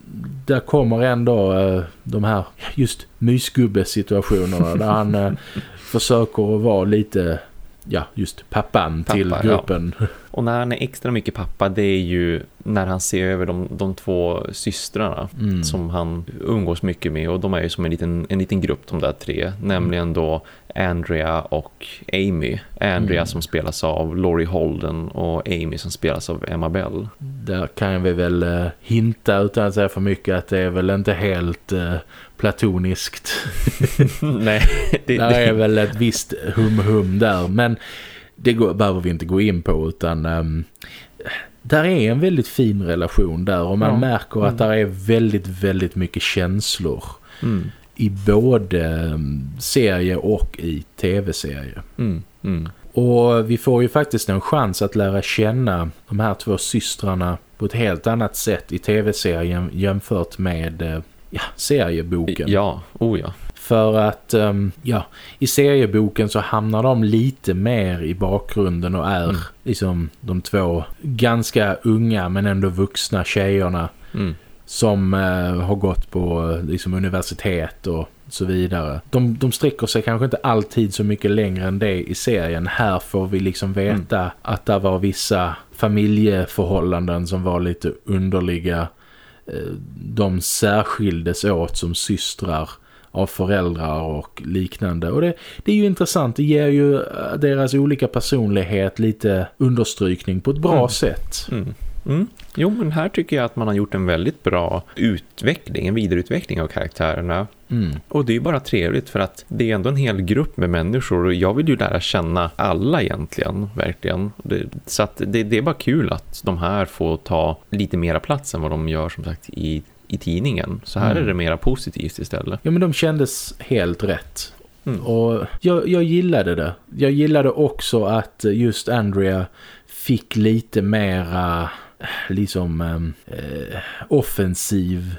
där kommer ändå eh, de här just mysgubbe-situationerna där han eh, försöker att vara lite, ja just pappan Pappa, till ja. gruppen. Och när han är extra mycket pappa, det är ju när han ser över de, de två systrarna Mm. som han umgås mycket med. Och de är ju som en liten, en liten grupp, de där tre. Nämligen då Andrea och Amy. Andrea Mm. som spelas av Laurie Holden och Amy som spelas av Emma Bell. Där kan vi väl eh, hinta utan att säga för mycket att det är väl inte helt eh, platoniskt. Nej, det, Där är väl ett visst hum-hum där. Men det går, behöver vi inte gå in på utan um, där är en väldigt fin relation där och man Ja. märker att Mm. där är väldigt, väldigt mycket känslor Mm, i både um, serie och i tv-serie. mm, mm. Och vi får ju faktiskt en chans att lära känna de här två systrarna på ett helt annat sätt i tv-serien jämfört med eh, ja, serieboken. Ja, oh ja. För att ehm, ja, i serieboken så hamnar de lite mer i bakgrunden och är Mm. liksom de två ganska unga men ändå vuxna tjejerna Mm, som eh, har gått på eh, liksom universitet och så vidare. De, de sträcker sig kanske inte alltid så mycket längre än det i serien. Här får vi liksom veta att det var vissa familjeförhållanden som var lite underliga. Eh, De särskildes åt som systrar av föräldrar och liknande. Och det, det är ju intressant. Det ger ju eh, deras olika personlighet lite understrykning på ett bra Mm. sätt. mm. Mm. Jo, men här tycker jag att man har gjort en väldigt bra utveckling, en vidareutveckling av karaktärerna. Mm. Och det är bara trevligt för att det är ändå en hel grupp med människor och jag vill ju lära känna alla egentligen, verkligen. Det, så att det, det är bara kul att de här får ta lite mera plats än vad de gör som sagt i, i tidningen. Så här Mm. är det mera positivt istället. Ja men de kändes helt rätt. Mm. Och jag, jag gillade det. Jag gillade också att just Andrea fick lite mera liksom eh, offensiv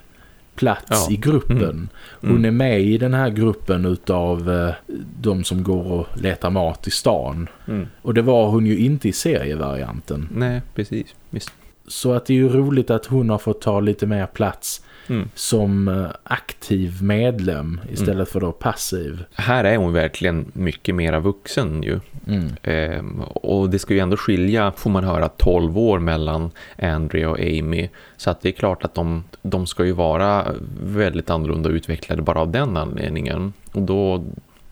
plats Ja. i gruppen. Mm. Hon Mm. är med i den här gruppen utav eh, de som går och letar mat i stan. Mm. Och det var hon ju inte i serievarianten. Nej, precis. Visst. Så att det är ju roligt att hon har fått ta lite mer plats Mm. som eh, aktiv medlem istället för då passiv. Här är hon verkligen mycket mera vuxen ju. Mm. Ehm, och det ska ju ändå skilja, får man höra, 12 år mellan Andrea och Amy. Så att det är klart att de, de ska ju vara väldigt annorlunda utvecklade bara av den anledningen. Och då,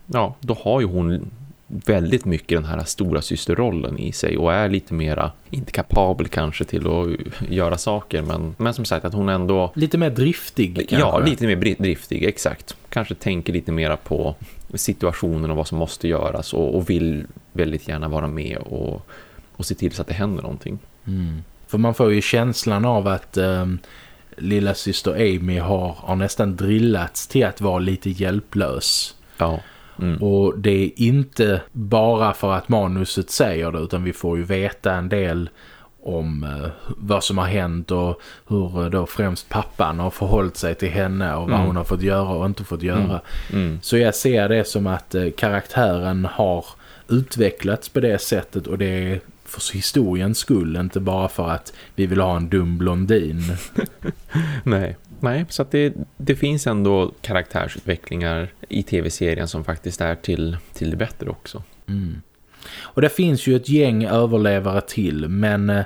ja, då har ju hon väldigt mycket den här stora systerrollen i sig och är lite mera, inte kapabel kanske till att göra saker men, men som sagt att hon ändå Lite mer driftig kanske. Ja, lite mer driftig, exakt. Kanske tänker lite mera på situationen och vad som måste göras och, och vill väldigt gärna vara med och, och se till så att det händer någonting. Mm. För man får ju känslan av att um, lilla syster Amy har, har nästan drillats till att vara lite hjälplös. Ja, Mm. Och det är inte bara för att manuset säger det utan vi får ju veta en del om eh, vad som har hänt och hur eh, då främst pappan har förhållit sig till henne och vad mm. hon har fått göra och inte fått göra. Mm. Mm. Så jag ser det som att eh, karaktären har utvecklats på det sättet och det är för historiens skull, inte bara för att vi vill ha en dum blondin. Nej. Nej, så det, det finns ändå karaktärsutvecklingar i tv-serien som faktiskt är till, till det bättre också. Mm. Och det finns ju ett gäng överlevare till, men eh,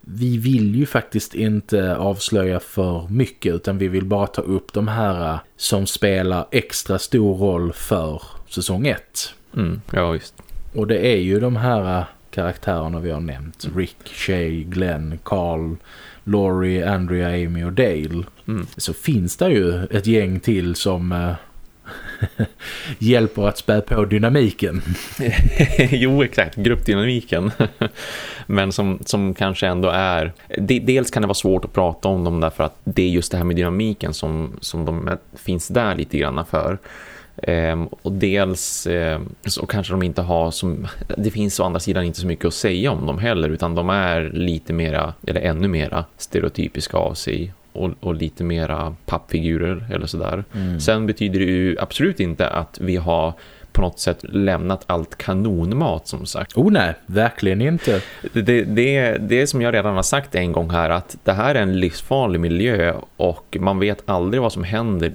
vi vill ju faktiskt inte avslöja för mycket utan vi vill bara ta upp de här eh, som spelar extra stor roll för säsong 1. Mm, ja, visst. Och det är ju de här eh, karaktärerna vi har nämnt. Rick, Shay, Glenn, Carl, Laurie, Andrea, Amy och Dale. Mm. Så finns det ju ett gäng till som äh, hjälper att spä på dynamiken. jo, exakt. Gruppdynamiken. Men som, som kanske ändå är... Dels kan det vara svårt att prata om dem därför att det är just det här med dynamiken som, som de finns där lite grann för. Um, och dels uh, så kanske de inte har som, det finns å andra sidan inte så mycket att säga om dem heller utan de är lite mera, eller ännu mera stereotypiska av sig och, och lite mera pappfigurer eller sådär. Mm. Sen betyder det ju absolut inte att vi har på något sätt lämnat allt kanonmat som sagt. Oh nej, verkligen inte. Det, det, det är som jag redan har sagt en gång här att det här är en livsfarlig miljö och man vet aldrig vad som händer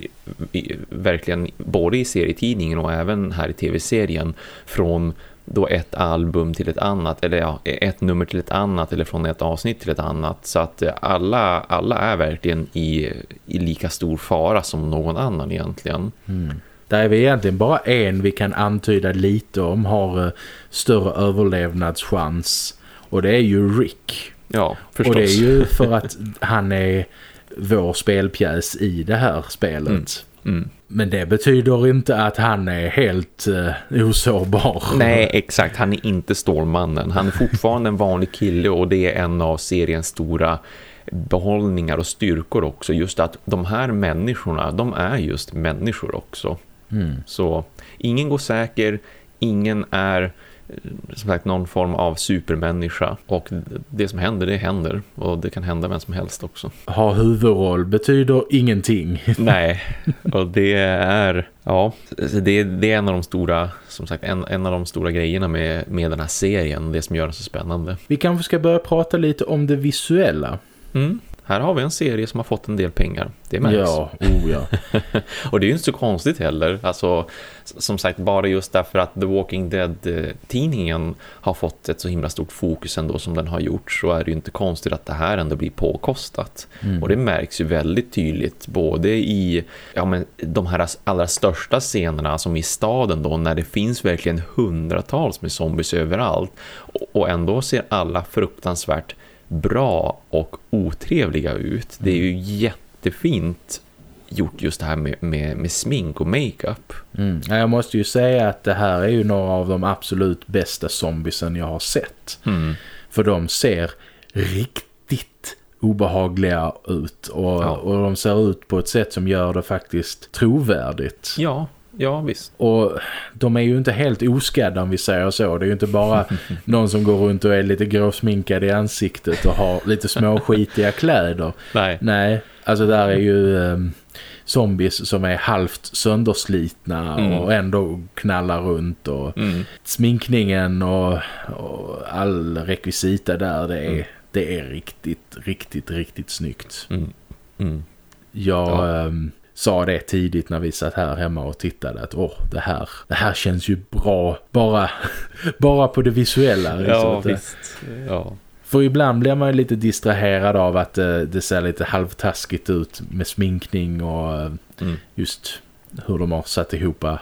i, verkligen både i serietidningen och även här i tv-serien från då ett album till ett annat eller ja, ett nummer till ett annat eller från ett avsnitt till ett annat så att alla, alla är verkligen i, i lika stor fara som någon annan egentligen. Mm. Där är vi egentligen bara en vi kan antyda lite om har uh, större överlevnadschans och det är ju Rick. Ja, förstås. Och det är ju för att han är vår spelpjäs i det här spelet. Mm. Mm. Men det betyder inte att han är helt uh, osårbar. Nej, exakt. Han är inte Stålmannen. Han är fortfarande en vanlig kille och det är en av seriens stora behållningar och styrkor också. Just att de här människorna, de är just människor också. Mm. Så ingen går säker, ingen är som sagt någon form av supermänniska och det som händer, det händer och det kan hända vem som helst också. Ha huvudroll betyder ingenting. Nej, och det är ja, det, det är en av de stora som sagt, en, en av de stora grejerna med, med den här serien, det som gör den så spännande. Vi kanske ska börja prata lite om det visuella. Mm här har vi en serie som har fått en del pengar. Det märks. Ja, oh ja. och det är ju inte så konstigt heller. Alltså, som sagt, bara just därför att The Walking Dead-tidningen har fått ett så himla stort fokus ändå som den har gjort så är det ju inte konstigt att det här ändå blir påkostat. Mm. Och det märks ju väldigt tydligt både i ja, men, de här allra största scenerna som i staden då när det finns verkligen hundratals med zombies överallt och ändå ser alla fruktansvärt bra och otrevliga ut. Det är ju mm. jättefint gjort just det här med, med, med smink och makeup. Mm. Jag måste ju säga att det här är ju några av de absolut bästa zombiesen jag har sett. Mm. För de ser riktigt obehagliga ut och, ja. och de ser ut på ett sätt som gör det faktiskt trovärdigt. Ja, Ja, visst. Och de är ju inte helt oskadda om vi säger så. Det är ju inte bara någon som går runt och är lite gråsminkad i ansiktet och har lite små skitiga kläder. Nej. Nej, alltså där är ju um, zombies som är halvt sönderslitna mm. och ändå knallar runt och mm. sminkningen och, och, all rekvisita där, det är, mm. det är riktigt, riktigt, riktigt snyggt. Mm. Mm. Jag... Ja. Um, sa det tidigt när vi satt här hemma och tittade att åh, det här, det här känns ju bra bara, bara på det visuella. Ja, visst. Ja. För ibland blir man ju lite distraherad av att uh, det ser lite halvtaskigt ut med sminkning och uh, mm. just hur de har satt ihop mm.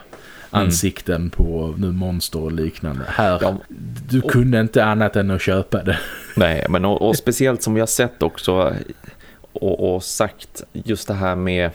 ansikten mm. på nu monster och liknande. Här, ja. du och, kunde inte annat än att köpa det. Nej, men och, och speciellt som vi har sett också och, och sagt just det här med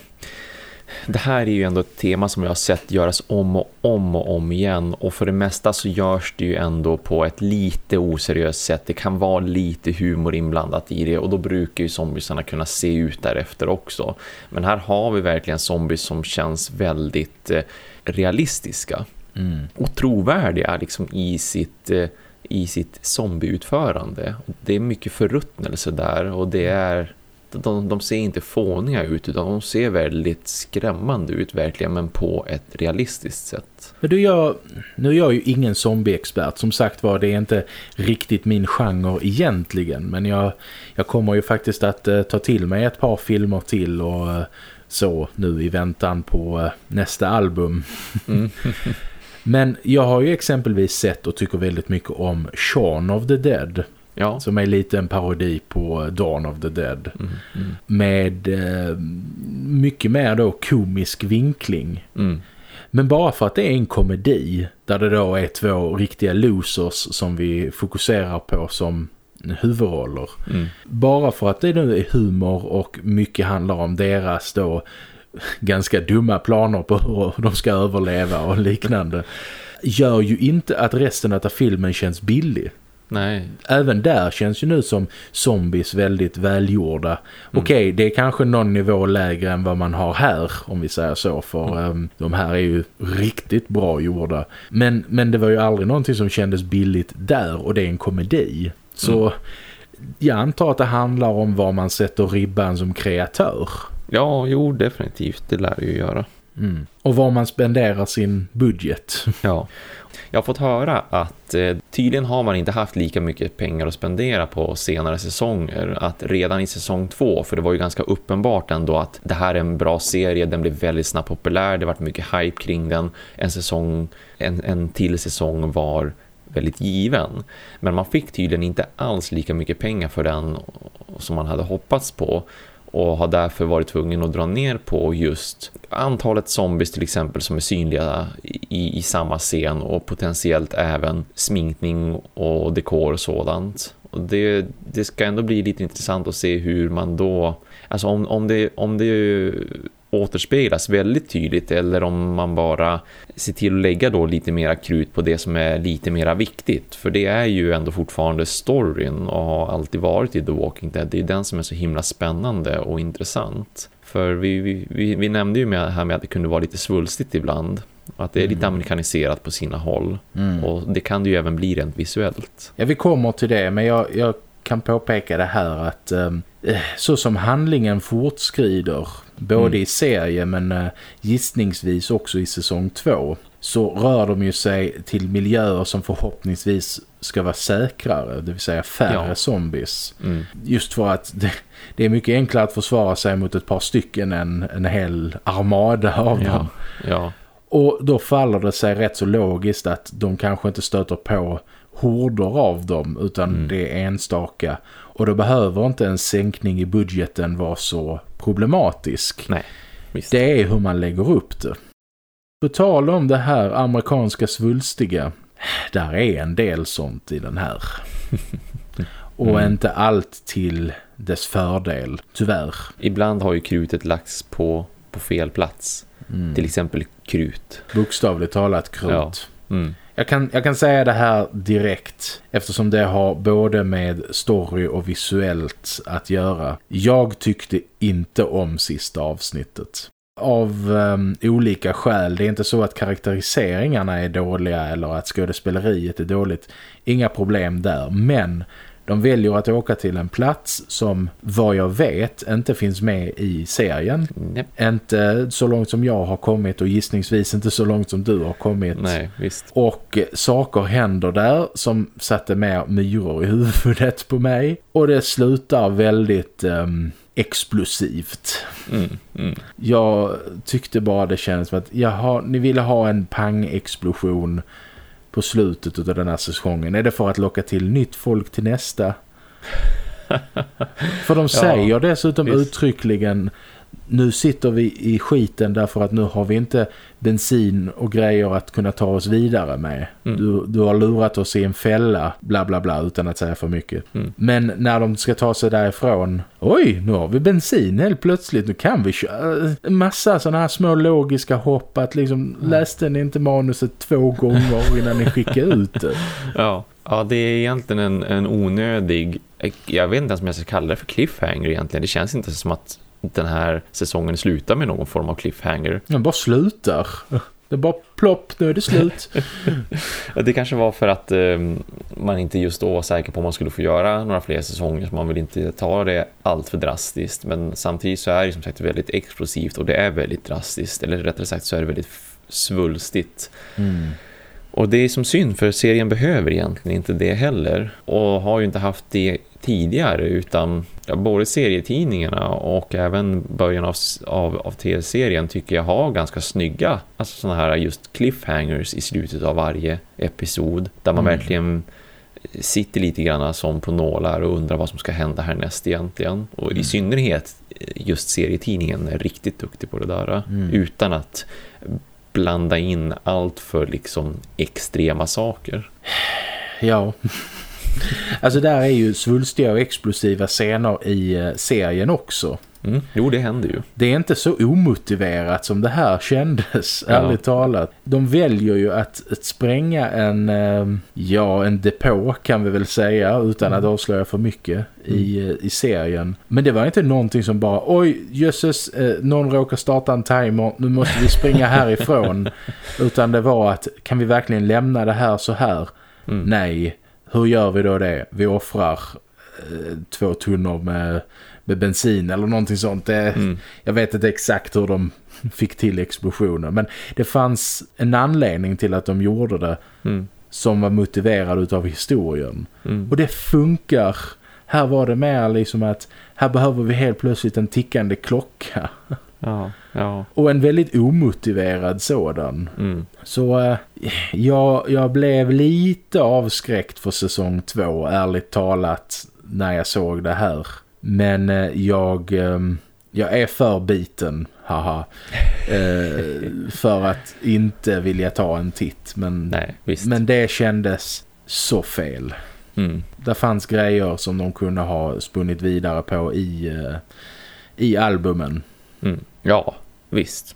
det här är ju ändå ett tema som jag har sett göras om och om och om igen och för det mesta så görs det ju ändå på ett lite oseriöst sätt. Det kan vara lite humor inblandat i det och då brukar ju zombiesarna kunna se ut därefter också. Men här har vi verkligen zombies som känns väldigt eh, realistiska. mm. och trovärdiga liksom i sitt eh, i sitt zombieutförande. Det är mycket förruttnelse där och det är de, de ser inte fåniga ut utan de ser väldigt skrämmande ut verkligen men på ett realistiskt sätt. Men du, jag, nu är jag ju ingen zombieexpert. Som sagt var, det är inte riktigt min genre egentligen. Men jag, jag kommer ju faktiskt att uh, ta till mig ett par filmer till och uh, så nu i väntan på uh, nästa album. Mm. men jag har ju exempelvis sett och tycker väldigt mycket om Shaun of the Dead. Ja. Som är lite en parodi på Dawn of the Dead. Mm, mm. Med eh, mycket mer då komisk vinkling. Mm. Men bara för att det är en komedi där det då är två riktiga losers som vi fokuserar på som huvudroller. Mm. Bara för att det nu är humor och mycket handlar om deras då ganska dumma planer på hur de ska överleva och liknande gör ju inte att resten av filmen känns billig. Nej. Även där känns ju nu som zombies väldigt välgjorda. Mm. Okej, okay, det är kanske någon nivå lägre än vad man har här, om vi säger så. För mm. um, de här är ju riktigt bra gjorda. Men, men det var ju aldrig någonting som kändes billigt där och det är en komedi. Så mm. jag antar att det handlar om var man sätter ribban som kreatör. Ja, jo, definitivt. Det lär ju göra. Mm. Och var man spenderar sin budget. Ja, jag har fått höra att eh, tydligen har man inte haft lika mycket pengar att spendera på senare säsonger. Att redan i säsong två, för det var ju ganska uppenbart ändå att det här är en bra serie, den blev väldigt snabbt populär, det varit mycket hype kring den. En säsong, en, en till säsong var väldigt given. Men man fick tydligen inte alls lika mycket pengar för den som man hade hoppats på och har därför varit tvungen att dra ner på just antalet zombies till exempel som är synliga i, i samma scen och potentiellt även sminkning och dekor och sådant. Och det, det ska ändå bli lite intressant att se hur man då, alltså om, om, det, om det återspeglas väldigt tydligt eller om man bara ser till att lägga då lite mera krut på det som är lite mera viktigt. För det är ju ändå fortfarande storyn och har alltid varit i The Walking Dead. Det är den som är så himla spännande och intressant. För vi, vi, vi, vi nämnde ju med här med att det kunde vara lite svulstigt ibland. Att det är lite mm. amerikaniserat på sina håll. Mm. Och det kan det ju även bli rent visuellt. Ja, vi kommer till det. Men jag, jag kan påpeka det här att um, så som handlingen fortskrider både mm. i serie men uh, gissningsvis också i säsong två så rör de ju sig till miljöer som förhoppningsvis ska vara säkrare, det vill säga färre ja. zombies. Mm. Just för att det, det, är mycket enklare att försvara sig mot ett par stycken än en hel armada av ja. dem. Ja. Och då faller det sig rätt så logiskt att de kanske inte stöter på horder av dem utan mm. det är enstaka. Och då behöver inte en sänkning i budgeten vara så problematisk. Nej, visst. Det är hur man lägger upp det. På tal om det här amerikanska svulstiga, där är en del sånt i den här. Och mm. inte allt till dess fördel, tyvärr. Ibland har ju krutet lagts på, på fel plats. Mm. Till exempel krut. Bokstavligt talat krut. Ja. Mm. Jag kan, jag kan säga det här direkt eftersom det har både med story och visuellt att göra. Jag tyckte inte om sista avsnittet. Av um, olika skäl. Det är inte så att karaktäriseringarna är dåliga eller att skådespeleriet är dåligt. Inga problem där. Men de väljer att åka till en plats som vad jag vet inte finns med i serien. Nej. Inte så långt som jag har kommit och gissningsvis inte så långt som du har kommit. Nej, visst. Och saker händer där som satte mer myror i huvudet på mig. Och det slutar väldigt... Um, explosivt. Mm, mm. Jag tyckte bara det kändes som att jaha, ni ville ha en pang-explosion på slutet av den här säsongen? Är det för att locka till nytt folk till nästa? för de säger ja, dessutom visst. uttryckligen nu sitter vi i skiten därför att nu har vi inte bensin och grejer att kunna ta oss vidare med. Mm. Du, du har lurat oss i en fälla, bla bla bla, utan att säga för mycket. Mm. Men när de ska ta sig därifrån, oj, nu har vi bensin helt plötsligt, nu kan vi köra. En massa sådana här små logiska hopp att liksom, mm. läste ni inte manuset två gånger innan ni skickade ut det? Ja. Ja, det är egentligen en, en onödig, jag vet inte ens om jag ska kalla det för cliffhanger egentligen. Det känns inte som att den här säsongen slutar med någon form av cliffhanger. Den bara slutar. Det bara plopp, nu är det slut. det kanske var för att eh, man inte just då var säker på om man skulle få göra några fler säsonger så man vill inte ta det allt för drastiskt. Men samtidigt så är det som sagt väldigt explosivt och det är väldigt drastiskt. Eller rättare sagt så är det väldigt svulstigt. Mm. Och det är som synd för serien behöver egentligen inte det heller. Och har ju inte haft det tidigare utan ja, både serietidningarna och även början av, av, av tv-serien tycker jag har ganska snygga alltså sådana här just cliffhangers i slutet av varje episod där man mm. verkligen sitter lite grann som på nålar och undrar vad som ska hända härnäst egentligen. Och mm. i synnerhet just serietidningen är riktigt duktig på det där mm. utan att blanda in allt för liksom extrema saker. Ja, alltså där är ju svulstiga och explosiva scener i eh, serien också. Mm. Jo, det händer ju. Det är inte så omotiverat som det här kändes, ja. ärligt talat. De väljer ju att, att spränga en, eh, ja, en depå kan vi väl säga, utan mm. att avslöja för mycket mm. i, eh, i serien. Men det var inte någonting som bara, oj, jösses, eh, någon råkar starta en timer, nu måste vi springa härifrån. utan det var att, kan vi verkligen lämna det här så här? Mm. Nej, hur gör vi då det? Vi offrar eh, två tunnor med, med bensin eller någonting sånt. Det, mm. Jag vet inte exakt hur de fick till explosionen. Men det fanns en anledning till att de gjorde det mm. som var motiverad av historien. Mm. Och det funkar. Här var det mer liksom att här behöver vi helt plötsligt en tickande klocka. Ja, ja. Och en väldigt omotiverad sådan. Mm. Så äh, jag, jag blev lite avskräckt för säsong två, ärligt talat, när jag såg det här. Men äh, jag, äh, jag är för biten, haha, för att inte vilja ta en titt. Men, Nej, men det kändes så fel. Mm. Det fanns grejer som de kunde ha spunnit vidare på i, i albumen. Mm. Ja, visst.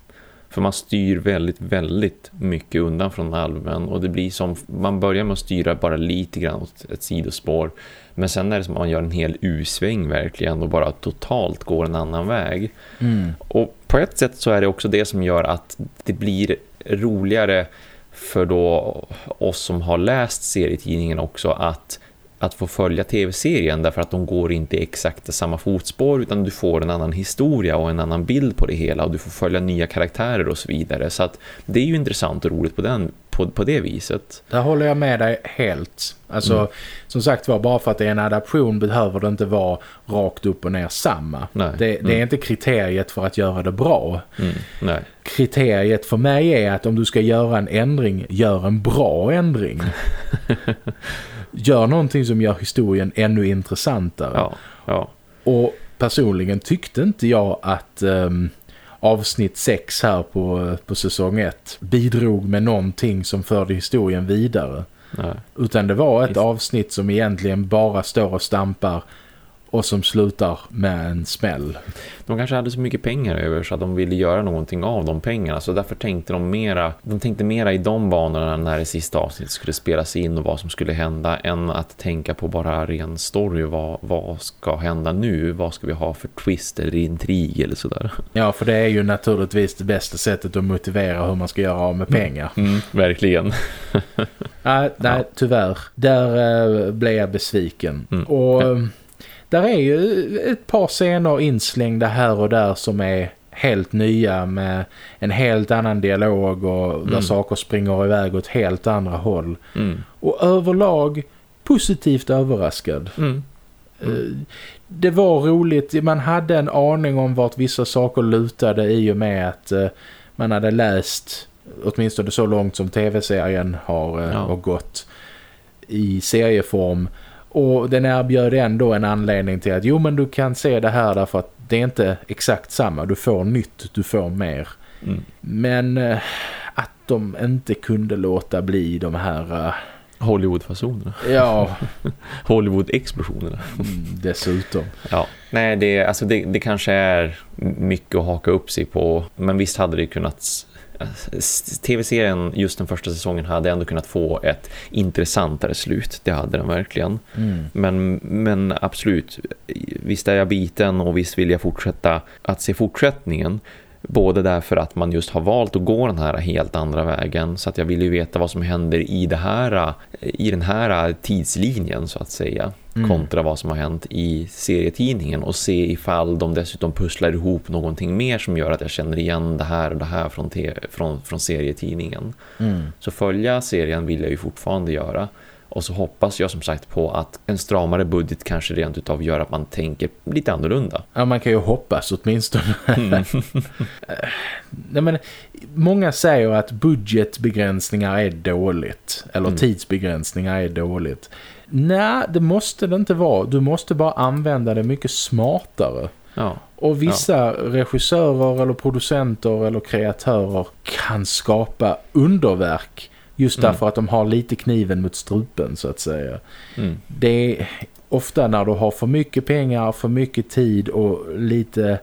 För man styr väldigt, väldigt mycket undan från albumen och det blir som, man börjar med att styra bara lite grann åt ett sidospår. Men sen är det som att man gör en hel usväng verkligen och bara totalt går en annan väg. Mm. Och på ett sätt så är det också det som gör att det blir roligare för då oss som har läst serietidningen också att att få följa tv-serien därför att de går inte exakt samma fotspår utan du får en annan historia och en annan bild på det hela och du får följa nya karaktärer och så vidare så att det är ju intressant och roligt på, den, på, på det viset. Där håller jag med dig helt. Alltså mm. som sagt var bara för att det är en adaption behöver det inte vara rakt upp och ner samma. Det, det mm. är inte kriteriet för att göra det bra. Mm. Kriteriet för mig är att om du ska göra en ändring, gör en bra ändring. gör någonting som gör historien ännu intressantare. Ja, ja. Och personligen tyckte inte jag att um, avsnitt 6 här på, på säsong 1 bidrog med någonting som förde historien vidare. Nej. Utan det var ett avsnitt som egentligen bara står och stampar och som slutar med en smäll. De kanske hade så mycket pengar över så att de ville göra någonting av de pengarna så därför tänkte de mera de tänkte mera i de banorna när det sista avsnittet skulle spelas in och vad som skulle hända än att tänka på bara ren story vad, vad ska hända nu vad ska vi ha för twist eller intrig eller sådär. Ja för det är ju naturligtvis det bästa sättet att motivera hur man ska göra av med pengar. Mm, mm verkligen. nej, nej, tyvärr. Där äh, blev jag besviken. Mm. Och... Där är ju ett par scener inslängda här och där som är helt nya med en helt annan dialog och mm. där saker springer iväg åt helt andra håll. Mm. Och överlag positivt överraskad. Mm. Mm. Det var roligt, man hade en aning om vart vissa saker lutade i och med att eh, man hade läst åtminstone så långt som tv-serien har, eh, ja. har gått i serieform och den erbjöd ändå en anledning till att jo men du kan se det här därför att det är inte exakt samma. Du får nytt, du får mer. Mm. Men äh, att de inte kunde låta bli de här... Äh, Hollywood-fasonerna. Ja. Hollywood-explosionerna. Mm, dessutom. Ja, nej det, alltså det, det kanske är mycket att haka upp sig på. Men visst hade det kunnat tv-serien just den första säsongen hade ändå kunnat få ett intressantare slut. Det hade den verkligen. Mm. Men, men absolut, visst är jag biten och visst vill jag fortsätta att se fortsättningen. Både därför att man just har valt att gå den här helt andra vägen så att jag vill ju veta vad som händer i det här i den här tidslinjen så att säga mm. kontra vad som har hänt i serietidningen och se ifall de dessutom pusslar ihop någonting mer som gör att jag känner igen det här och det här från, från, från serietidningen. Mm. Så följa serien vill jag ju fortfarande göra. Och så hoppas jag som sagt på att en stramare budget kanske rent utav gör att man tänker lite annorlunda. Ja, man kan ju hoppas åtminstone. Mm. Nej, men, många säger att budgetbegränsningar är dåligt. Eller mm. tidsbegränsningar är dåligt. Nej, det måste det inte vara. Du måste bara använda det mycket smartare. Ja. Och vissa ja. regissörer eller producenter eller kreatörer kan skapa underverk just mm. därför att de har lite kniven mot strupen så att säga. Mm. Det är ofta när du har för mycket pengar, för mycket tid och lite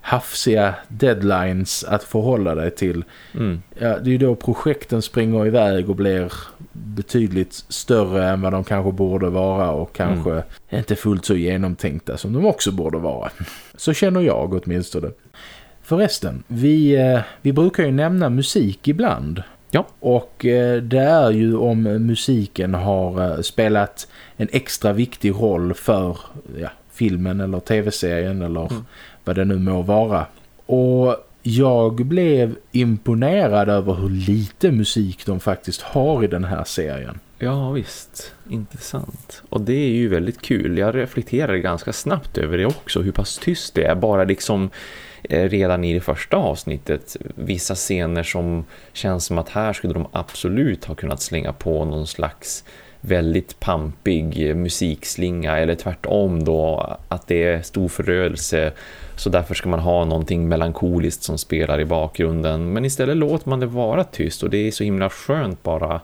hafsiga deadlines att förhålla dig till. Mm. Ja, det är ju då projekten springer iväg och blir betydligt större än vad de kanske borde vara och kanske mm. inte fullt så genomtänkta som de också borde vara. Så känner jag åtminstone. Förresten, vi, eh, vi brukar ju nämna musik ibland. Ja. Och eh, det är ju om musiken har eh, spelat en extra viktig roll för ja, filmen eller tv-serien eller mm. vad det nu må vara. Och jag blev imponerad över hur lite musik de faktiskt har i den här serien. Ja visst, intressant. Och det är ju väldigt kul. Jag reflekterar ganska snabbt över det också, hur pass tyst det är. Bara liksom Eh, redan i det första avsnittet vissa scener som känns som att här skulle de absolut ha kunnat slänga på någon slags väldigt pampig musikslinga eller tvärtom då att det är stor förrörelse så därför ska man ha någonting melankoliskt som spelar i bakgrunden. Men istället låter man det vara tyst och det är så himla skönt bara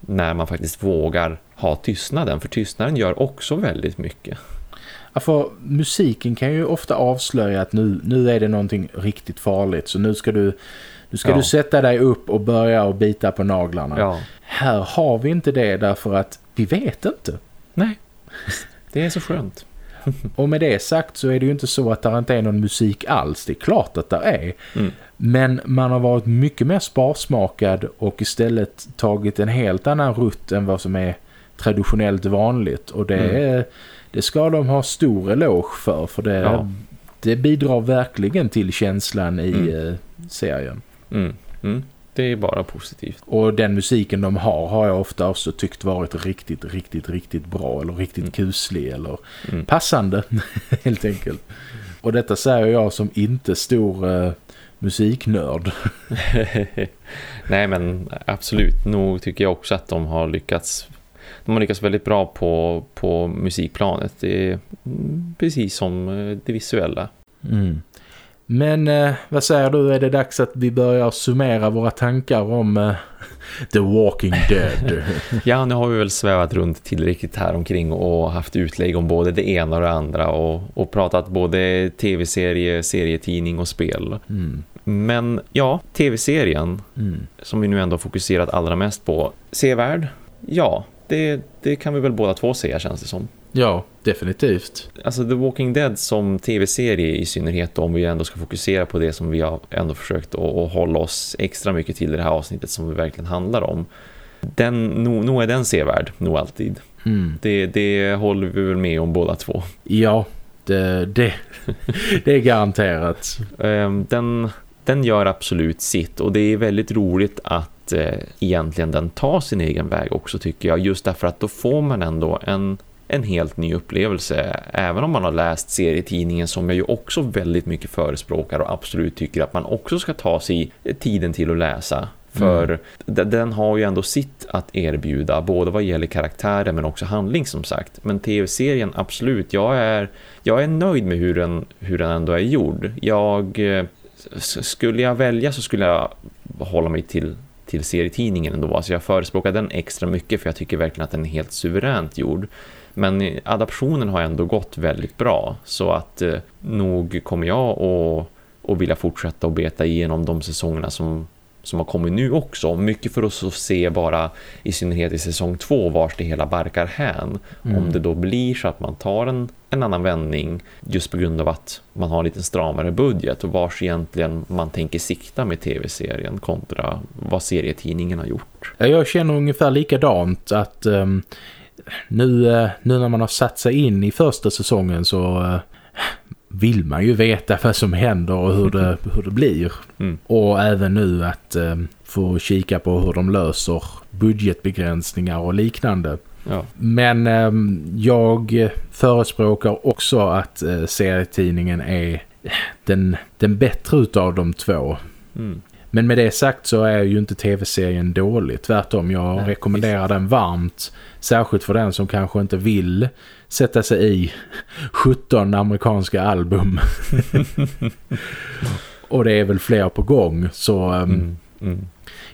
när man faktiskt vågar ha tystnaden. För tystnaden gör också väldigt mycket. För musiken kan ju ofta avslöja att nu, nu är det någonting riktigt farligt så nu ska du nu ska ja. du sätta dig upp och börja och bita på naglarna. Ja. Här har vi inte det därför att vi vet inte. Nej, det är så skönt. och med det sagt så är det ju inte så att det inte är någon musik alls. Det är klart att det är. Mm. Men man har varit mycket mer sparsmakad och istället tagit en helt annan rutt än vad som är traditionellt vanligt. Och det, mm. Det ska de ha stor eloge för. För det, ja. det bidrar verkligen till känslan i mm. Eh, serien. Mm. Mm. Det är bara positivt. Och den musiken de har har jag ofta också tyckt varit riktigt, riktigt, riktigt bra eller riktigt mm. kuslig eller mm. passande helt enkelt. Och detta säger jag som inte stor uh, musiknörd. Nej men absolut, nog tycker jag också att de har lyckats de har lyckats väldigt bra på, på musikplanet. Det är precis som eh, det visuella. Mm. Men eh, vad säger du, är det dags att vi börjar summera våra tankar om eh, The Walking Dead? ja, nu har vi väl svävat runt tillräckligt här omkring och haft utlägg om både det ena och det andra och, och pratat både tv-serie, serietidning och spel. Mm. Men ja, tv-serien mm. som vi nu ändå fokuserat allra mest på, sevärd? Ja, det, det kan vi väl båda två säga känns det som. Ja, definitivt. Alltså The Walking Dead som tv-serie i synnerhet om vi ändå ska fokusera på det som vi har ändå försökt att, hålla oss extra mycket till i det här avsnittet som vi verkligen handlar om. Den, nog, nog är den sevärd, nog alltid. Mm. Det, det håller vi väl med om båda två. Ja, det, det, det är garanterat. Ehm, den, den gör absolut sitt och det är väldigt roligt att eh, egentligen den tar sin egen väg också tycker jag. Just därför att då får man ändå en en helt ny upplevelse. Även om man har läst serietidningen som jag ju också väldigt mycket förespråkar och absolut tycker att man också ska ta sig tiden till att läsa. För mm. den har ju ändå sitt att erbjuda både vad gäller karaktärer men också handling som sagt. Men tv-serien absolut, jag är, jag är nöjd med hur den, hur den ändå är gjord. Jag, eh, skulle jag välja så skulle jag hålla mig till till serietidningen ändå. Alltså jag förespråkar den extra mycket för jag tycker verkligen att den är helt suveränt gjord. Men adaptionen har ändå gått väldigt bra så att eh, nog kommer jag att, vilja fortsätta och beta igenom de säsongerna som, som har kommit nu också. Mycket för oss att se bara i synnerhet i säsong två vars det hela barkar hän. Mm. Om det då blir så att man tar en, en annan vändning just på grund av att man har en lite stramare budget och vars egentligen man tänker sikta med tv-serien kontra vad serietidningen har gjort. Jag känner ungefär likadant att um, nu, uh, nu när man har satt sig in i första säsongen så... Vill man ju veta vad som händer och hur det, hur det blir. Mm. Och även nu att eh, få kika på hur de löser budgetbegränsningar och liknande. Ja. Men eh, jag förespråkar också att eh, serietidningen är den, den bättre utav de två. Mm. Men med det sagt så är ju inte tv-serien dålig. Tvärtom, jag Nej, rekommenderar visst. den varmt. Särskilt för den som kanske inte vill sätta sig i 17 amerikanska album. och det är väl fler på gång. Så um, mm, mm.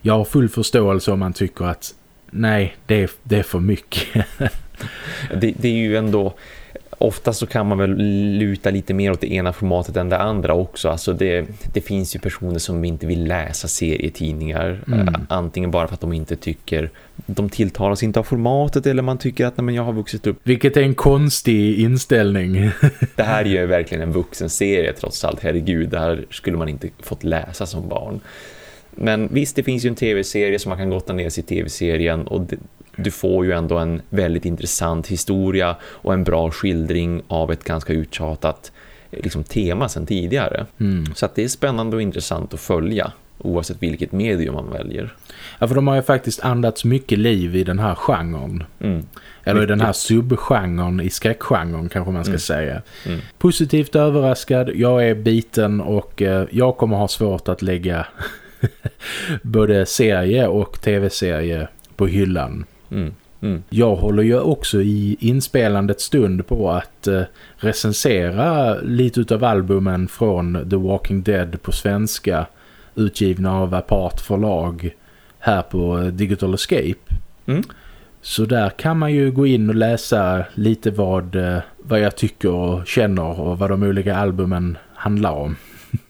jag har full förståelse om man tycker att nej, det är, det är för mycket. det, det är ju ändå ofta så kan man väl luta lite mer åt det ena formatet än det andra också. Alltså det, det finns ju personer som inte vill läsa serietidningar. Mm. Antingen bara för att de inte tycker de tilltalas inte av formatet eller man tycker att nej, men jag har vuxit upp. Vilket är en konstig inställning. det här är ju verkligen en vuxen serie trots allt. Herregud, det här skulle man inte fått läsa som barn. Men visst, det finns ju en tv-serie som man kan gotta ner sig i tv-serien och det, du får ju ändå en väldigt intressant historia och en bra skildring av ett ganska uttjatat liksom, tema sedan tidigare. Mm. Så att det är spännande och intressant att följa oavsett vilket medium man väljer. Ja, för de har ju faktiskt andats mycket liv i den här genren. Mm. Eller i den här subgenren, i skräckgenren kanske man ska mm. säga. Mm. Positivt överraskad, jag är biten och eh, jag kommer ha svårt att lägga både serie och tv-serie på hyllan. Mm. Mm. Jag håller ju också i inspelandet stund på att eh, recensera lite av albumen från The Walking Dead på svenska utgivna av Apart förlag här på Digital Escape. Mm. Så där kan man ju gå in och läsa lite vad, eh, vad jag tycker och känner och vad de olika albumen handlar om.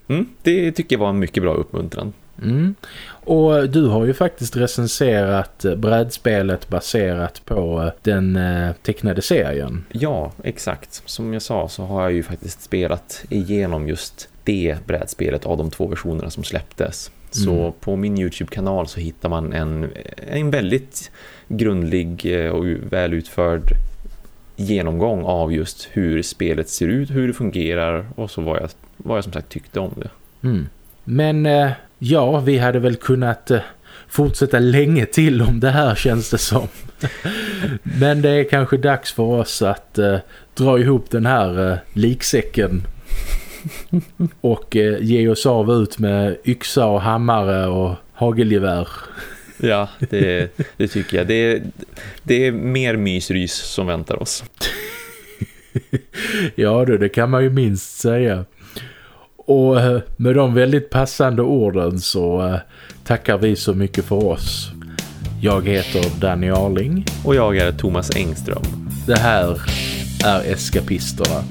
Mm, det tycker jag var en mycket bra uppmuntran. Mm. Och du har ju faktiskt recenserat brädspelet baserat på eh, den eh, tecknade serien. Ja, exakt. Som jag sa så har jag ju faktiskt spelat igenom just det brädspelet av de två versionerna som släpptes. Så mm. på min Youtube-kanal så hittar man en, en väldigt grundlig eh, och väl utförd genomgång av just hur spelet ser ut, hur det fungerar och så vad jag, vad jag som sagt tyckte om det. Mm. Men eh, ja, vi hade väl kunnat eh, fortsätta länge till om det här känns det som. Men det är kanske dags för oss att eh, dra ihop den här eh, liksäcken och eh, ge oss av ut med yxa och hammare och hagelgevär. Ja, det, det tycker jag. Det, det är mer mysrys som väntar oss. ja, det, det kan man ju minst säga. Och eh, med de väldigt passande orden så eh, tackar vi så mycket för oss. Jag heter Danny Arling. Och jag är Thomas Engström. Det här är Eskapisterna.